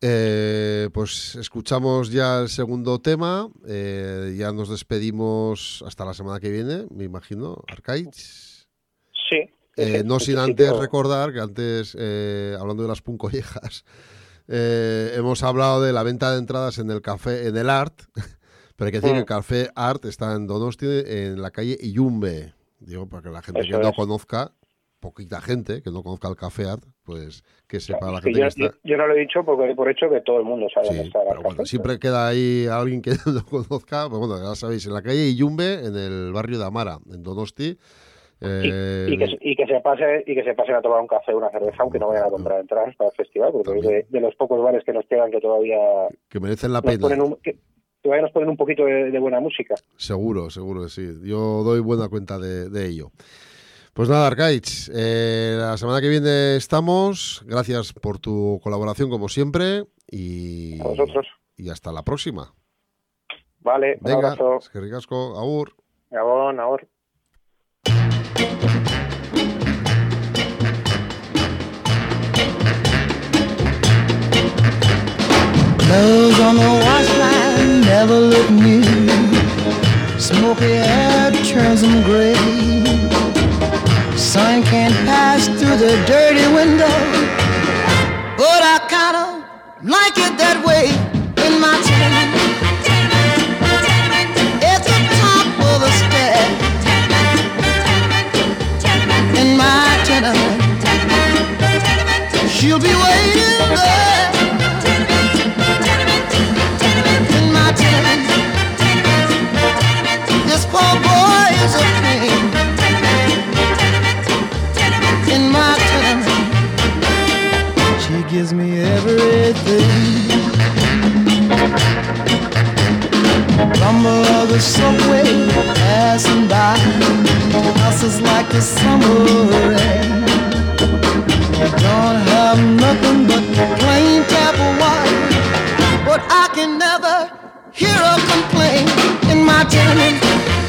Eh, pues escuchamos ya el segundo tema, eh, ya nos despedimos hasta la semana que viene, me imagino, Arcades. Sí. Eh, no sin antes recordar que antes, hablando de las puncollejas, hemos hablado de la venta de entradas en el café, en el Art, pero hay que decir que el Mm. café Art está en Donosti, en la calle Iyumbe. Digo, para que la gente Eso que no es. conozca, poquita gente que no conozca el café Art, pues que sepa la Es que gente yo, que está. yo- no lo he dicho porque por hecho que todo el mundo sabe dónde Sí, está la pero bueno, café. siempre queda ahí alguien que no conozca. Pues bueno, ya sabéis, en la calle Iyumbe, en el barrio de Amara, en Donosti. y, eh, y que, se- y que se pase y que se pasen a tomar un café o una cerveza aunque no vayan a comprar entradas para el festival porque es de, de los pocos bares que nos quedan que todavía que merecen la nos pena. ponen un, que todavía nos ponen un poquito de, de buena música Seguro, seguro que sí. Yo doy buena cuenta de, de ello. Pues nada, Arcaich, eh, la semana que viene estamos. Gracias por tu colaboración, como siempre. Y, a vosotros y hasta la próxima. vale un Venga, abrazo es que ricasco, agur. Gabón, ahora Clothes on the wash line never look new. Smoky air turns them gray. Sun can't pass through the dirty window. But I kinda like it that way in my tenement. The top of the. In my tenement. She'll be waiting there. Gives me everything. Rumble of the subway passing by. Houses like the summer rain. Don't have nothing but plain tap water, but I can never hear a complaint in my tenement.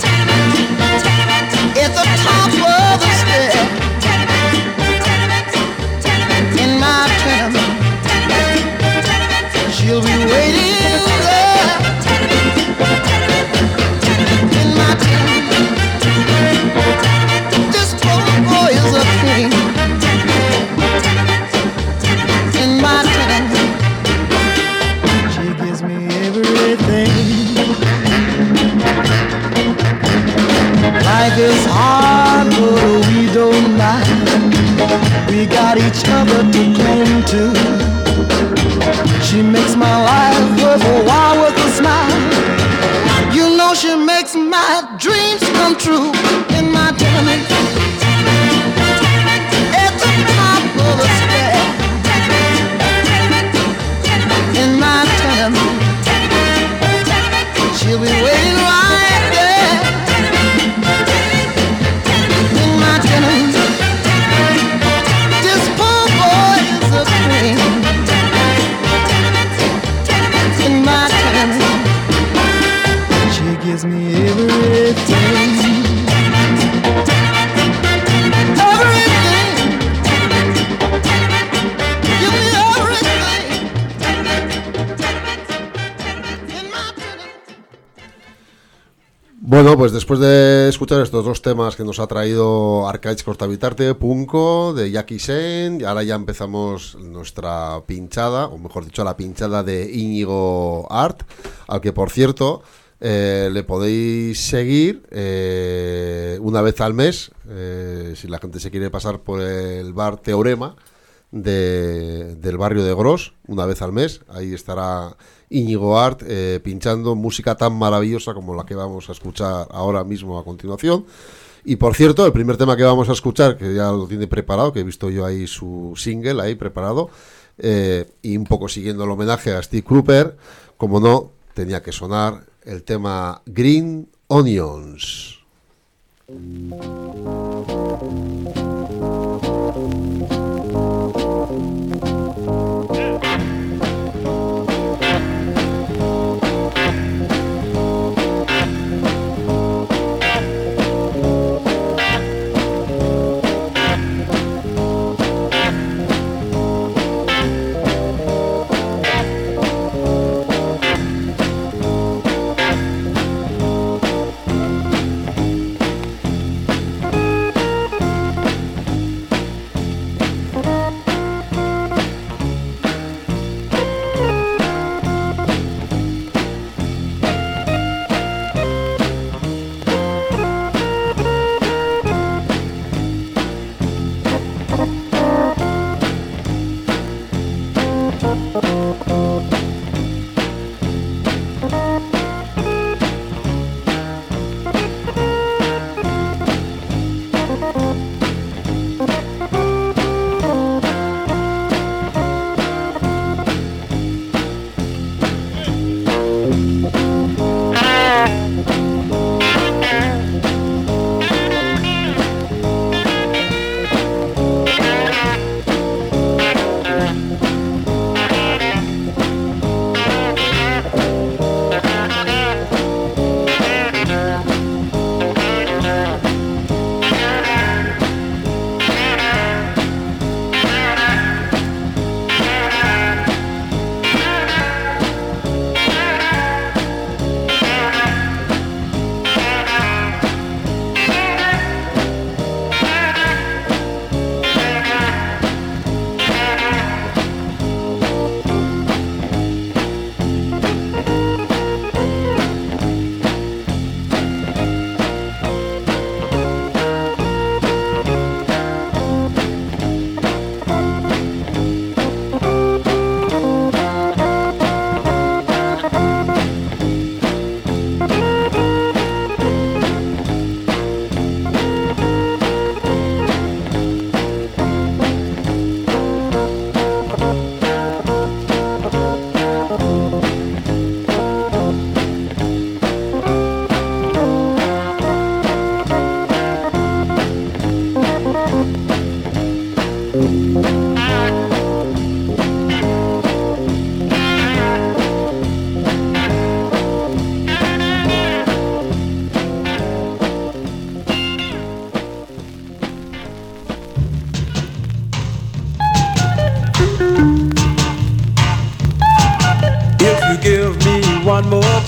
Is hard, but we don't mind. We got each other to cling to. She makes my life worthwhile with a smile. You know she makes my dreams come true pues después de escuchar estos dos temas que nos ha traído Arcades Cortavitarte, Punco, de Jackie Sen, y ahora ya empezamos nuestra pinchada, o mejor dicho, la pinchada de Íñigo Art, al que por cierto eh, le podéis seguir eh, una vez al mes, eh, si la gente se quiere pasar por el bar Teorema de- del barrio de Gros, una vez al mes, ahí estará Íñigo Art eh, pinchando música tan maravillosa como la que vamos a escuchar ahora mismo a continuación. Y por cierto, el primer tema que vamos a escuchar, que ya lo tiene preparado, que he visto yo ahí su single ahí preparado, eh, y un poco siguiendo el homenaje a Steve Cropper, como no, tenía que sonar el tema Green Onions.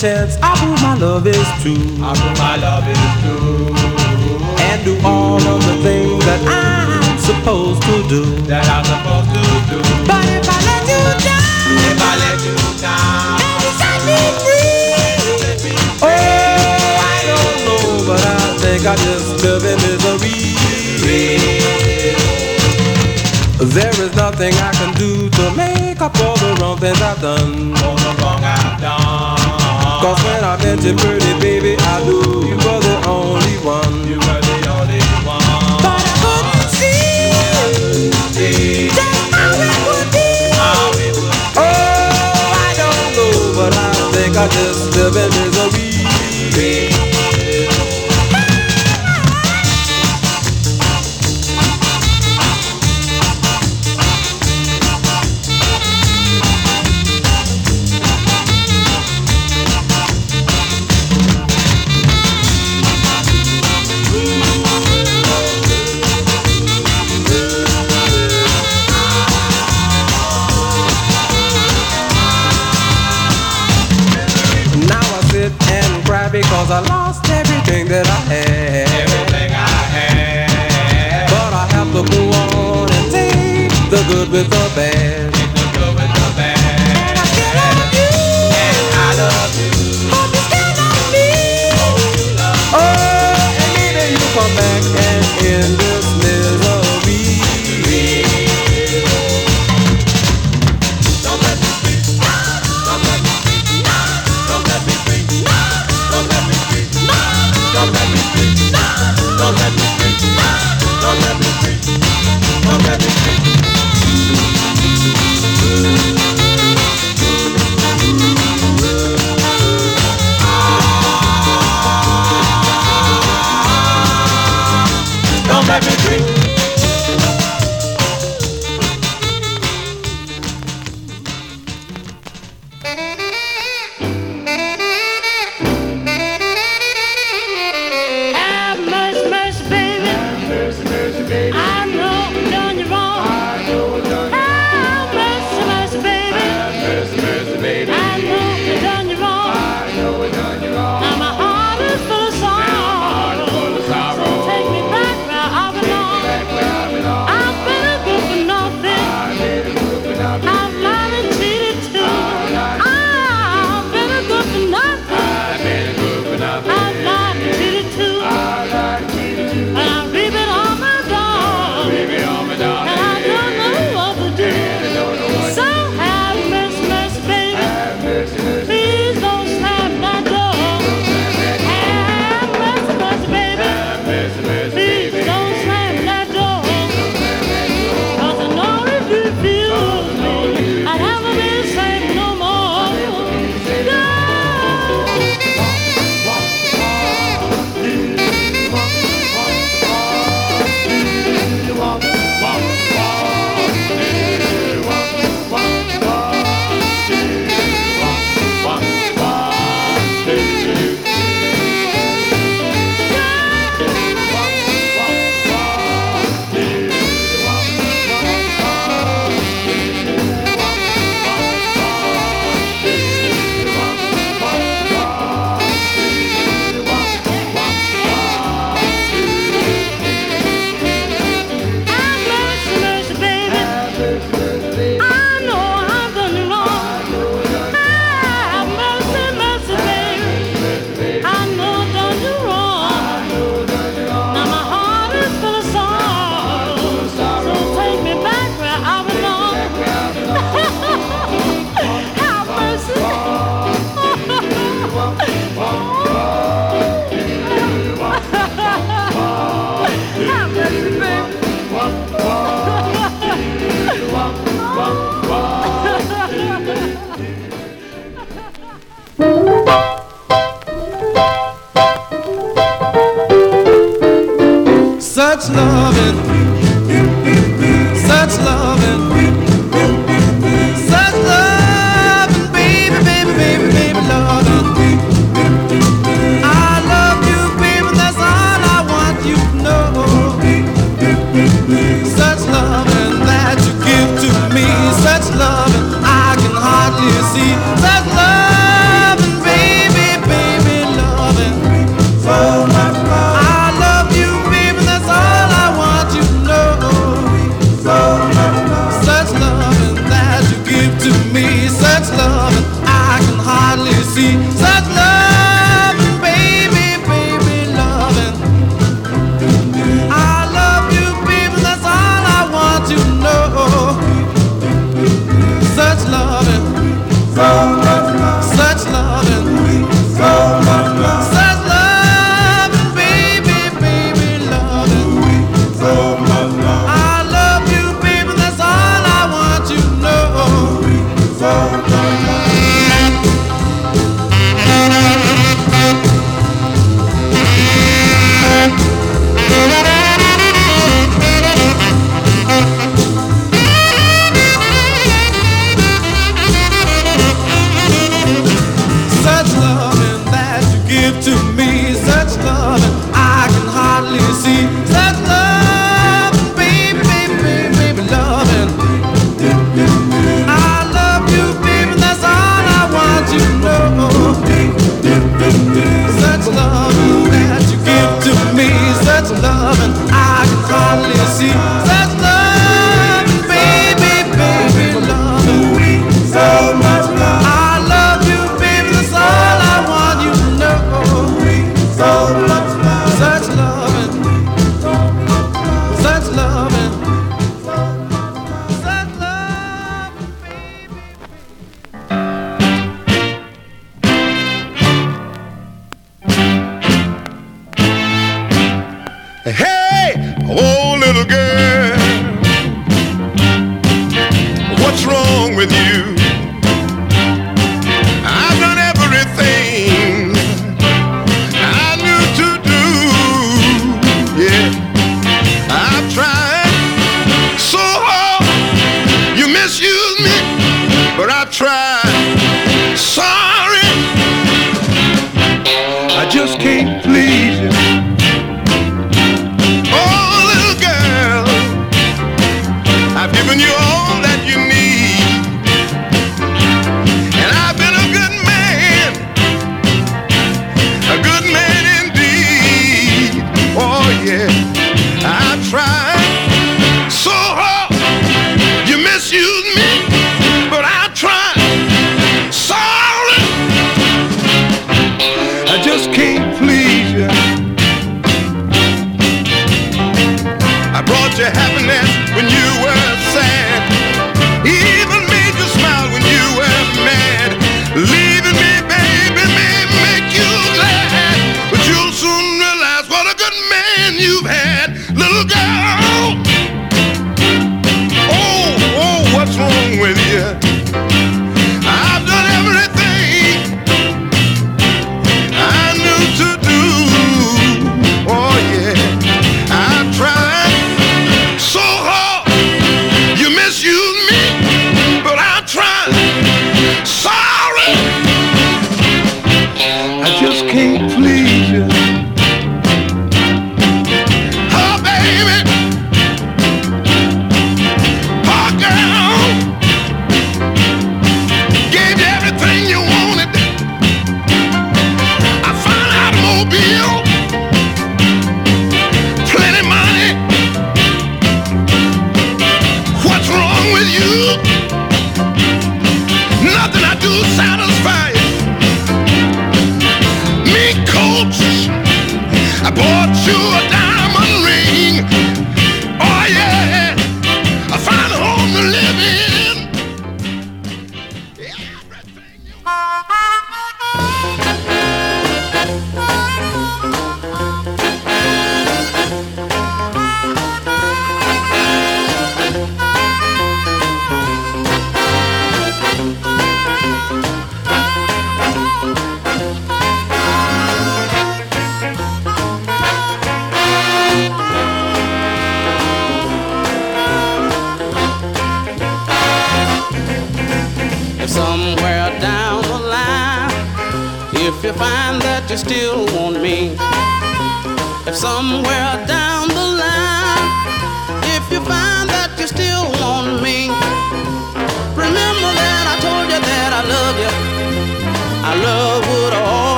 Chance. I prove my love is true. I prove my love is true. And do all of the things that I'm supposed to do. That I'm supposed to do. But if I let you down, if I let you down, and you set me free, oh, I don't know, but I think I just live in misery. There is nothing I can do to make up for the wrong things I've done. For the wrong I've done. Cause when I met you, pretty baby, I knew you were the only one. You were the only one. But I couldn't see just how it would be. Oh, I don't know, but I think I just live in misery. with a band.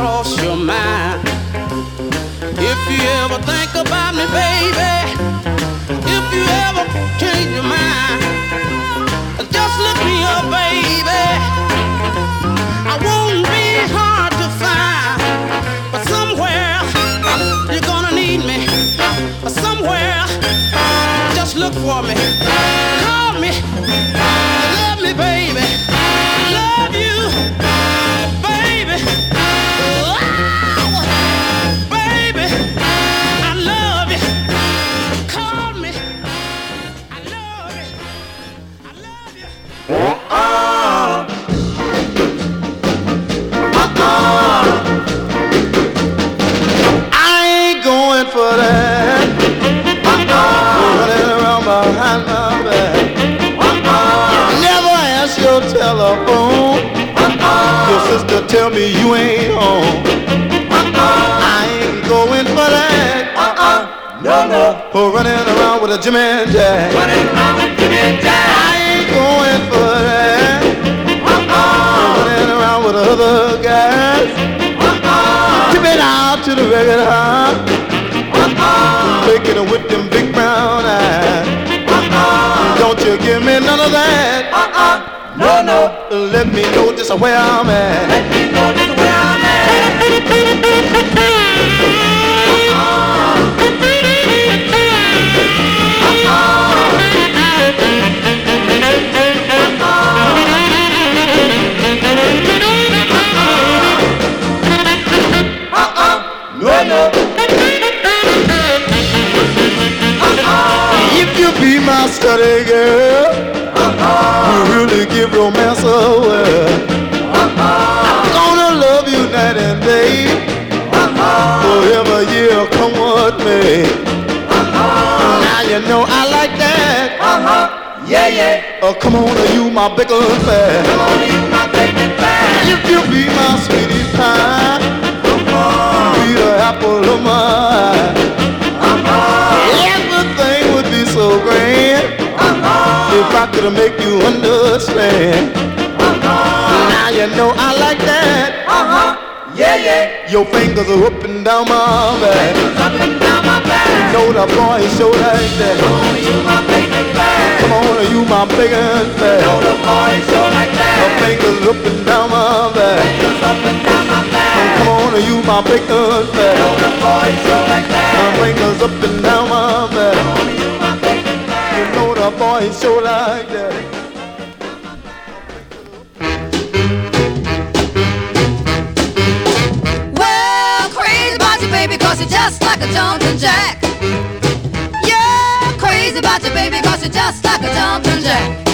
cross your mind. If you ever think about me, baby, if you ever change your mind, just look me up, baby. I won't be hard to find, but somewhere you're gonna need me. Somewhere, just look for me, call me, love me, baby. for running around with a Jim and Jack. Running around with Jim and Jack. I ain't going for that. Uh-uh. Running around with other guys. Uh-uh. Tip out to the regular hop. Uh-uh. Making it with them big brown eyes. Uh-uh. Don't you give me none of that. Uh-uh. No, no. Let me know just where I'm at. Let me know just study girl, you really give romance away. I'm gonna love you night and day, forever you come with me. Now you know I like that. Uh-huh. Yeah, yeah. Oh, come on, you my big old fan. Come on, you my big fan. If you be my sweetie pie, make you understand. Uh-huh. Now you know I like that. Uh-huh. Yeah, yeah. Your fingers are up and down my back. Up and down my back. You know the boy is so like that. Come on, you my baby back. Come on, you my big and fat. know the boy is so like that. Your fingers up and down my back. Fingers up and down my back. Come on, you my big and fat. know the boy is so like that. My fingers up and down my back. The boy so like that. Well, crazy about you, baby, cause you're just like a jumping jack. Yeah, crazy about you, baby, cause you're just like a jumping jack.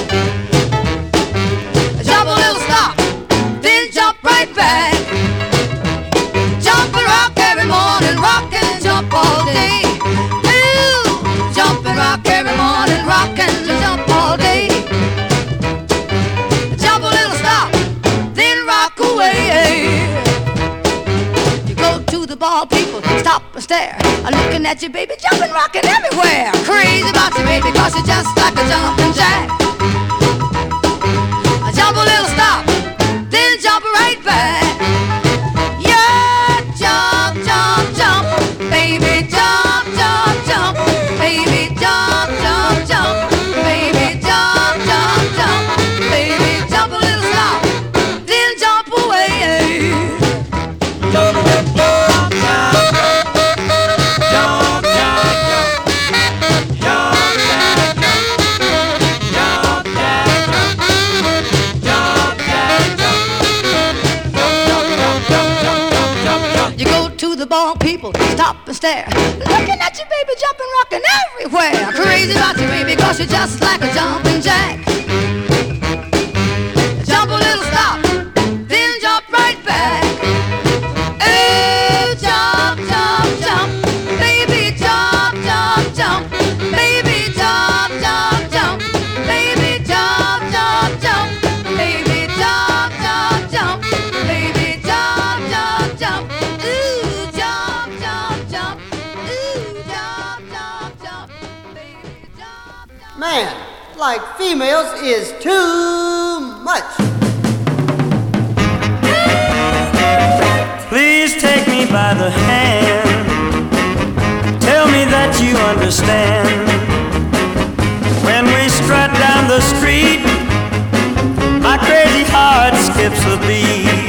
Stare. I'm looking at you, baby, jumping, rocking everywhere. Crazy about you, baby, cause you're just like a jumping jack. Jump a little stop, then jump right back. Stare. Looking at you, baby, jumping, rocking everywhere. Crazy about you, baby, cause you're just like a jumping jack. Like females is too much. Please take me by the hand. Tell me that you understand. When we strut down the street, my crazy heart skips a beat.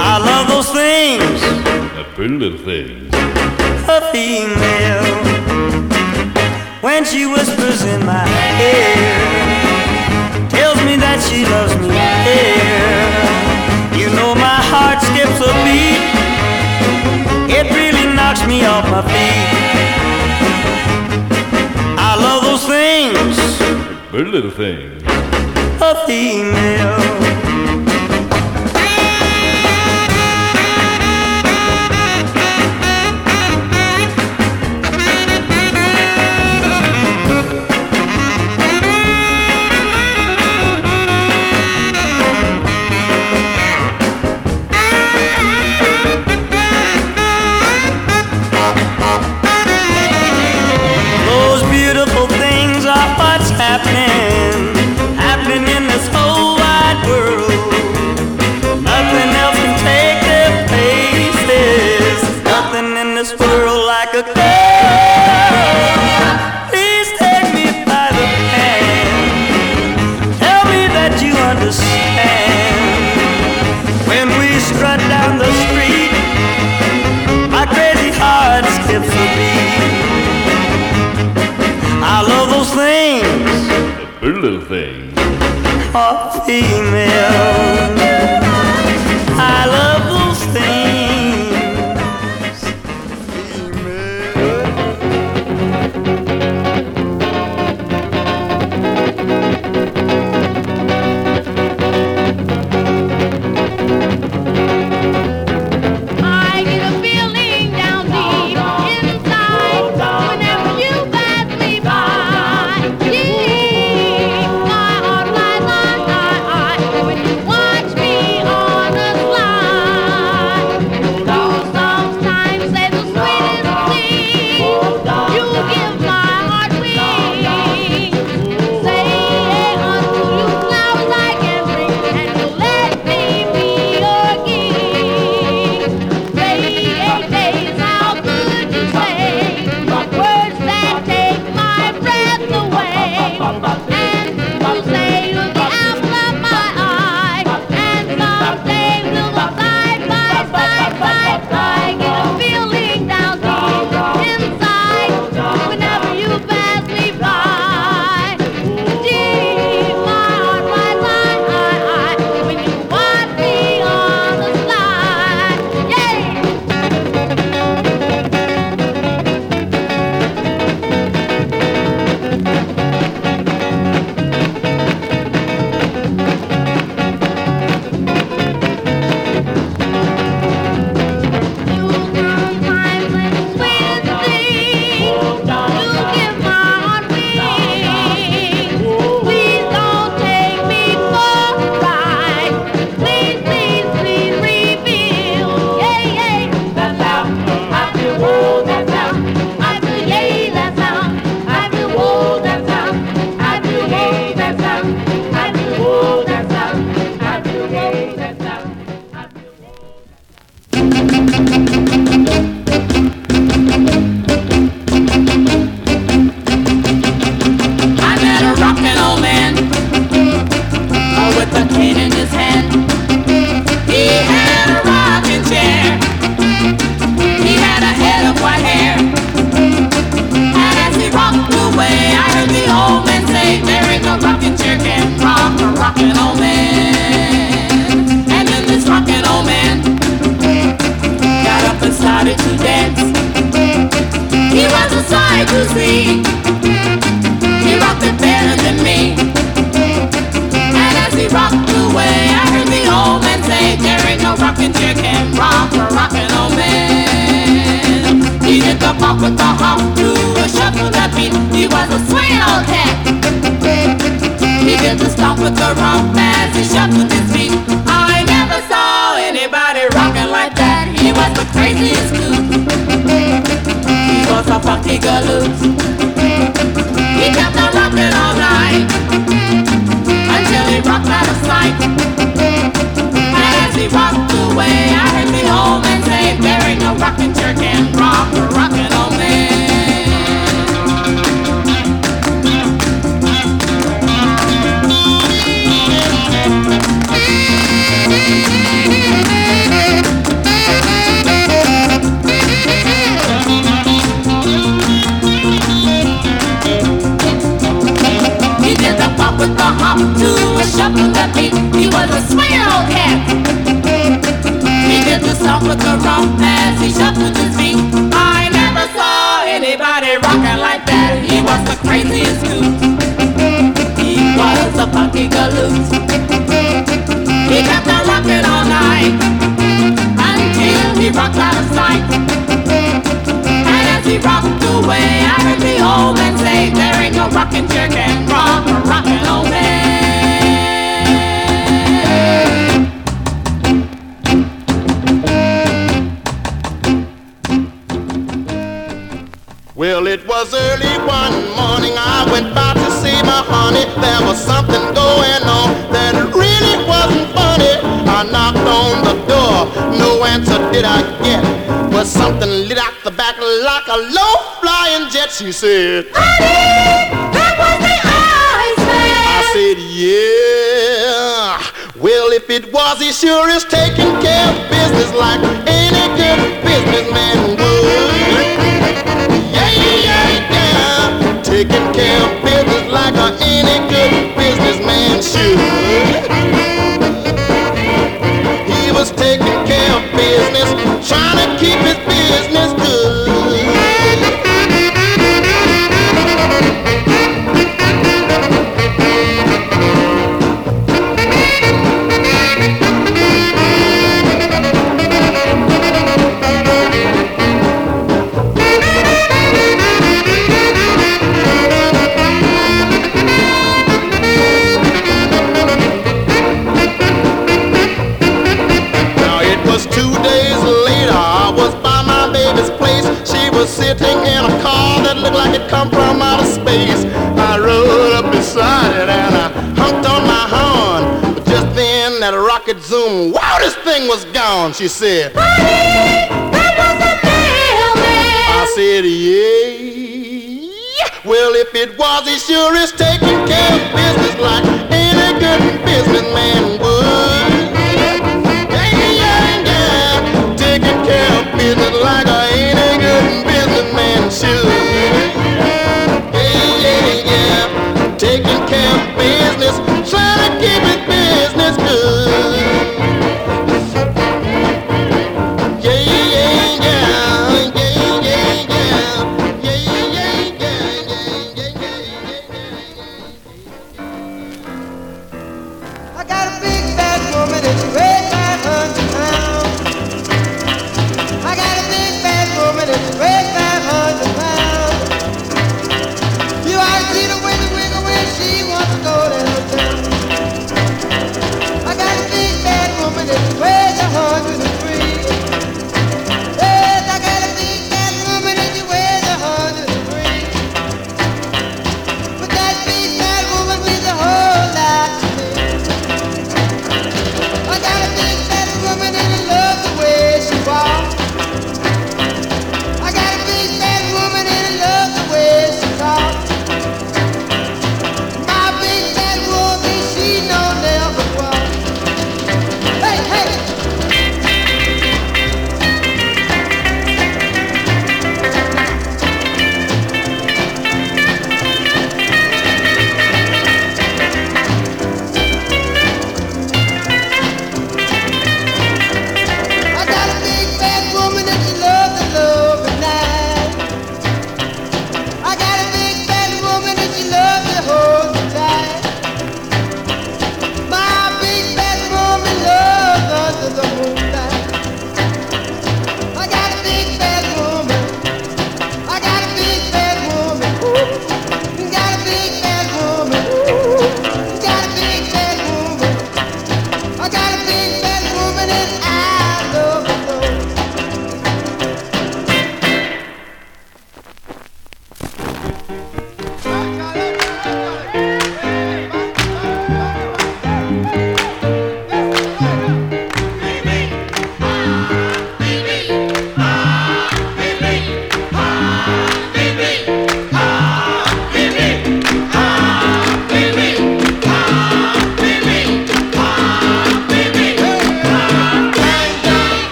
I love those things, The pretty little things. a female. When she whispers in my ear, tells me that she loves me here. You know my heart skips a beat. It really knocks me off my feet. I love those things, Pretty little things. a female. rockin' jerkin' and rock, rock loose. He kept on rocking all night until he rocked out of sight. And as he rocked away, I heard the old man say, "There ain't no rocking chair can rock a rocking old man." Well, it was early one morning. I went by to see my honey. There was something No answer did I get, but something lit out the back like a low flying jet. She said, Honey, that was the Iceman. I said, Yeah. Well, if it was, he sure is taking care of business like any good businessman would. Yeah, yeah, yeah. Taking care of business like any good businessman should. He was taking zoom, wow, this thing was gone. She said, Honey, that was a mailman. I said, yeah. Well, if it was, he sure is taking care of business like any good businessman would. Yeah, yeah, yeah. Taking care of business like a any good businessman should. Yeah, yeah, yeah. Taking care of business,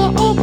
go open.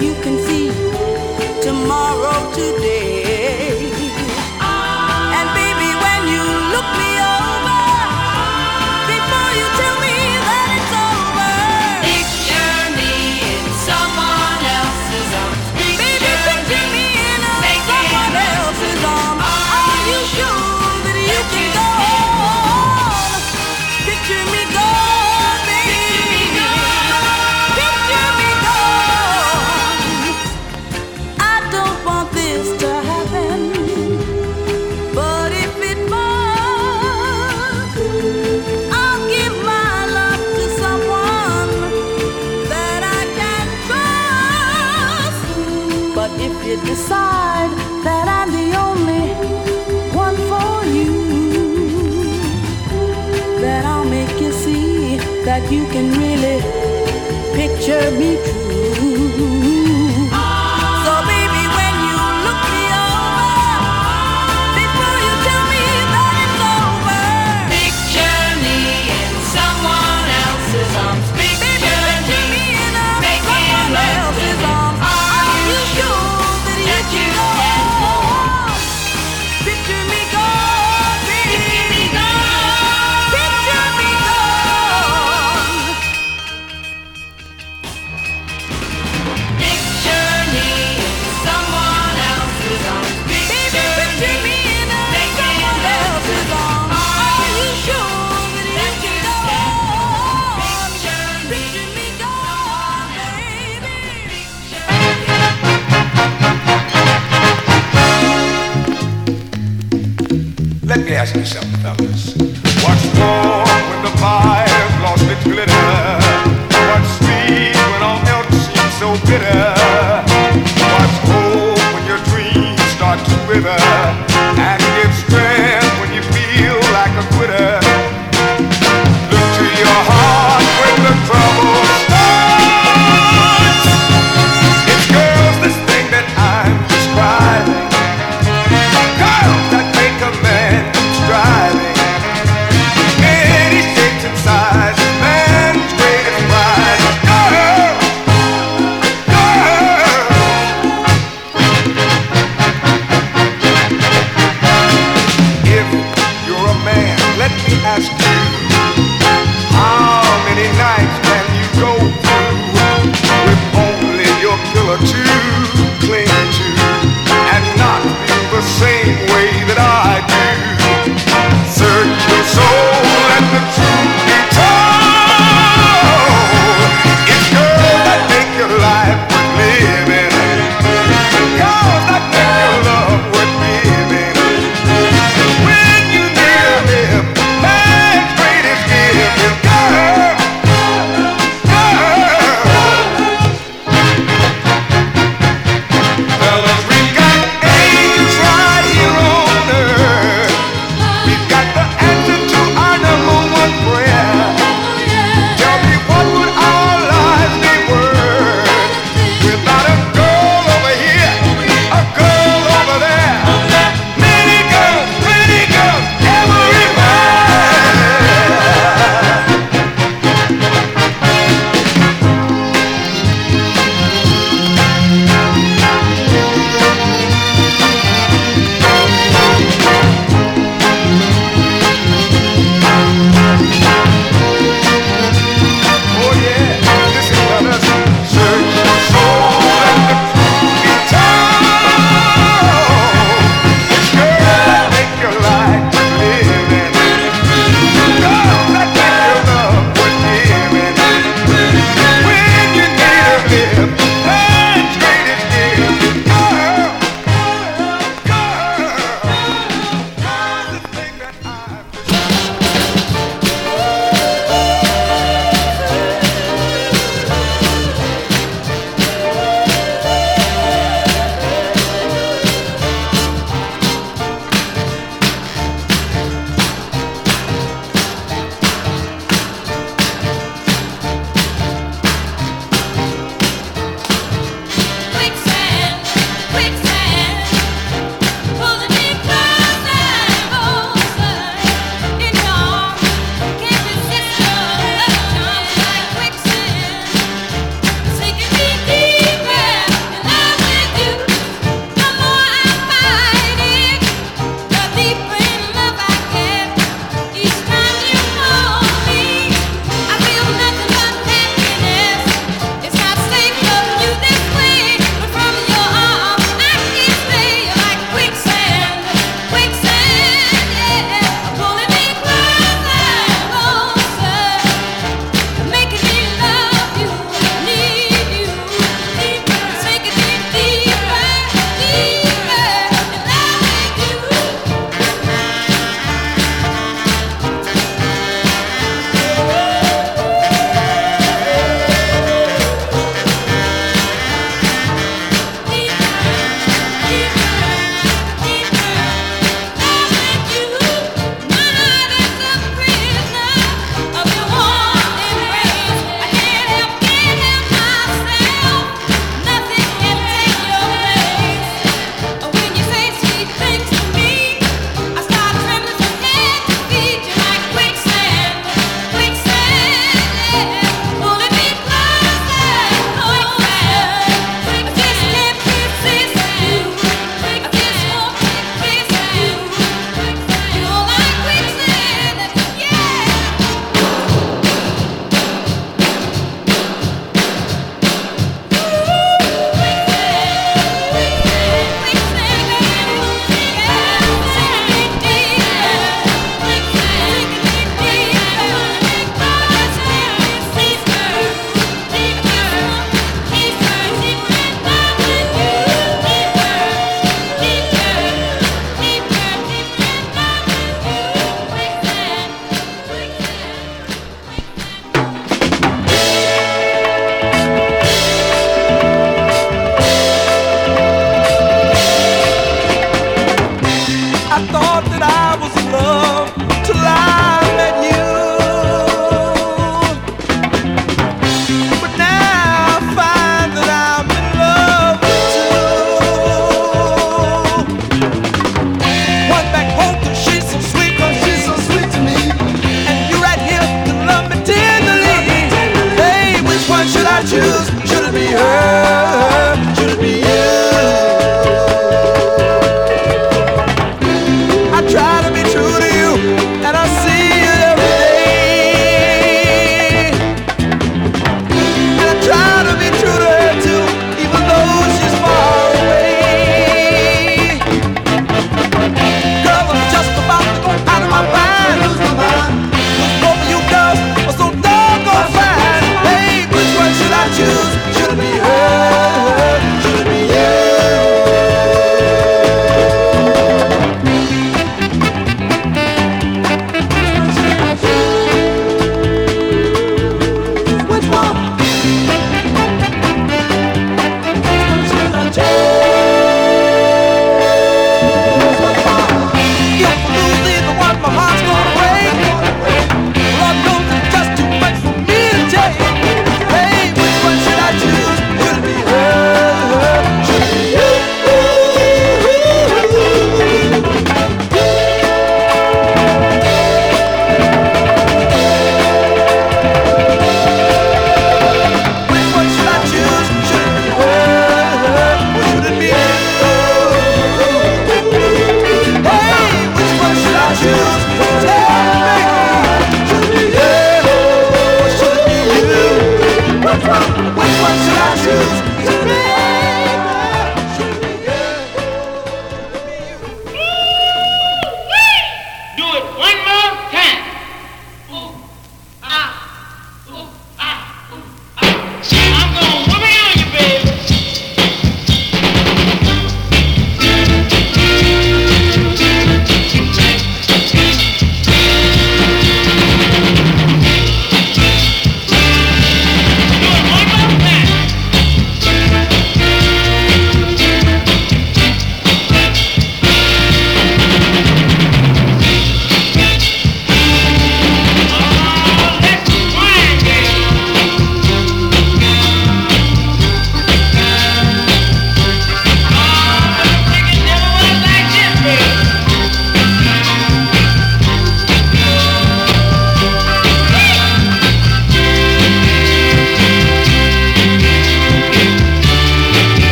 You can see tomorrow today.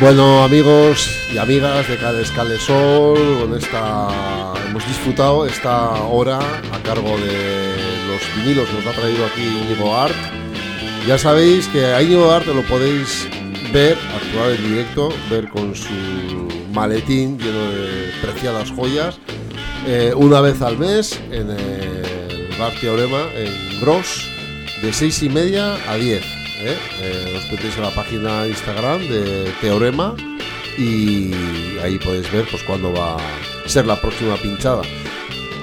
Bueno, amigos y amigas de Cales Calesol, con esta hemos disfrutado esta hora a cargo de los vinilos que nos ha traído aquí Íñigo Art. Ya sabéis que a Íñigo Art lo podéis ver, actuar en directo, ver con su maletín lleno de preciadas joyas, eh, una vez al mes en el Bar Teorema en Gros, de seis y media a 10. ¿Eh? Eh, os metéis en la página Instagram de Teorema y ahí podéis ver pues cuándo va a ser la próxima pinchada.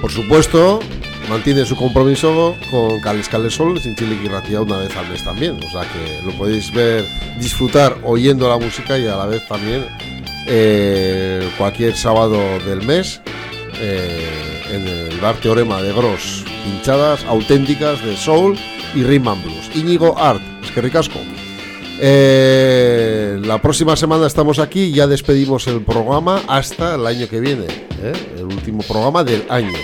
Por supuesto, mantiene su compromiso con Cales Calesol sin Chile y Ratia una vez al mes también. O sea que lo podéis ver, disfrutar oyendo la música y a la vez también eh, cualquier sábado del mes en el bar Teorema de Gros. Pinchadas auténticas de soul y rhythm blues. Íñigo Art, es que ricasco. Eh, la próxima semana estamos aquí ya despedimos el programa hasta el año que viene, ¿eh? el último programa del año,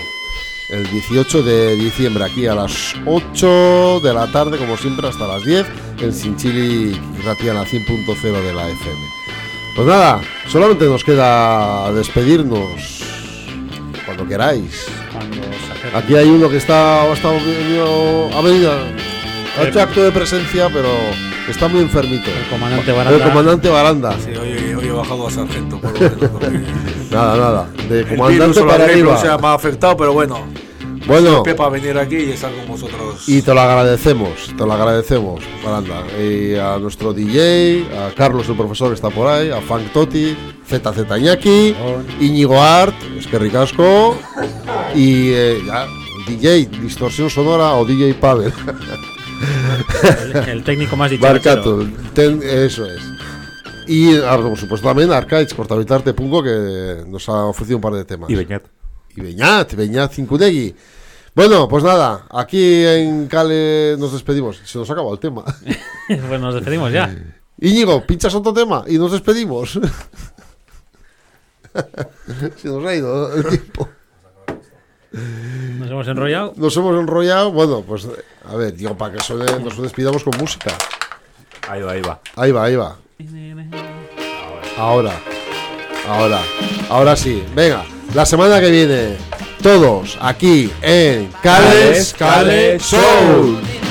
el 18 de diciembre, aquí a las 8 de la tarde, como siempre, hasta las 10, en Sinchili Ratiana 100.0 de la FM. Pues nada, solamente nos queda despedirnos cuando queráis. Aquí hay uno que está, ha estado venido, ha venido, ha hecho acto de presencia, pero está muy enfermito. El comandante El comandante Baranda. Sí, hoy, hoy he bajado a sargento, por lo menos. Nada, nada. De el comandante virus o la para arriba. O sea, me ha afectado, pero bueno. Bueno. Para venir aquí y estar con vosotros. Y te lo agradecemos, te lo agradecemos, Baranda. Y a nuestro DJ, a Carlos, el profesor, que está por ahí, a Frank Totti, ZZ Iñaki, Íñigo Art, es que ricasco, y eh, ya, DJ, distorsión sonora o DJ Pavel. El, el técnico más dicho. Eso es. Y ah, por supuesto también Arcaiz, Cortavitarte Pungo, que nos ha ofrecido un par de temas. Y Beñat. Y Beñat, Beñat Cincunegui. Bueno, pues nada, aquí en Cale nos despedimos. Se nos ha acabado el tema. pues nos despedimos ya. Íñigo, pinchas otro tema y nos despedimos. Se nos ha ido el tiempo. Nos hemos enrollado. Nos hemos enrollado. Bueno, pues a ver, digo, para que suene, nos despidamos con música. Ahí va, ahí va. Ahí va, ahí va. Ahora. Ahora. Ahora sí. Venga, la semana que viene. Todos aquí en Cales Cale Soul.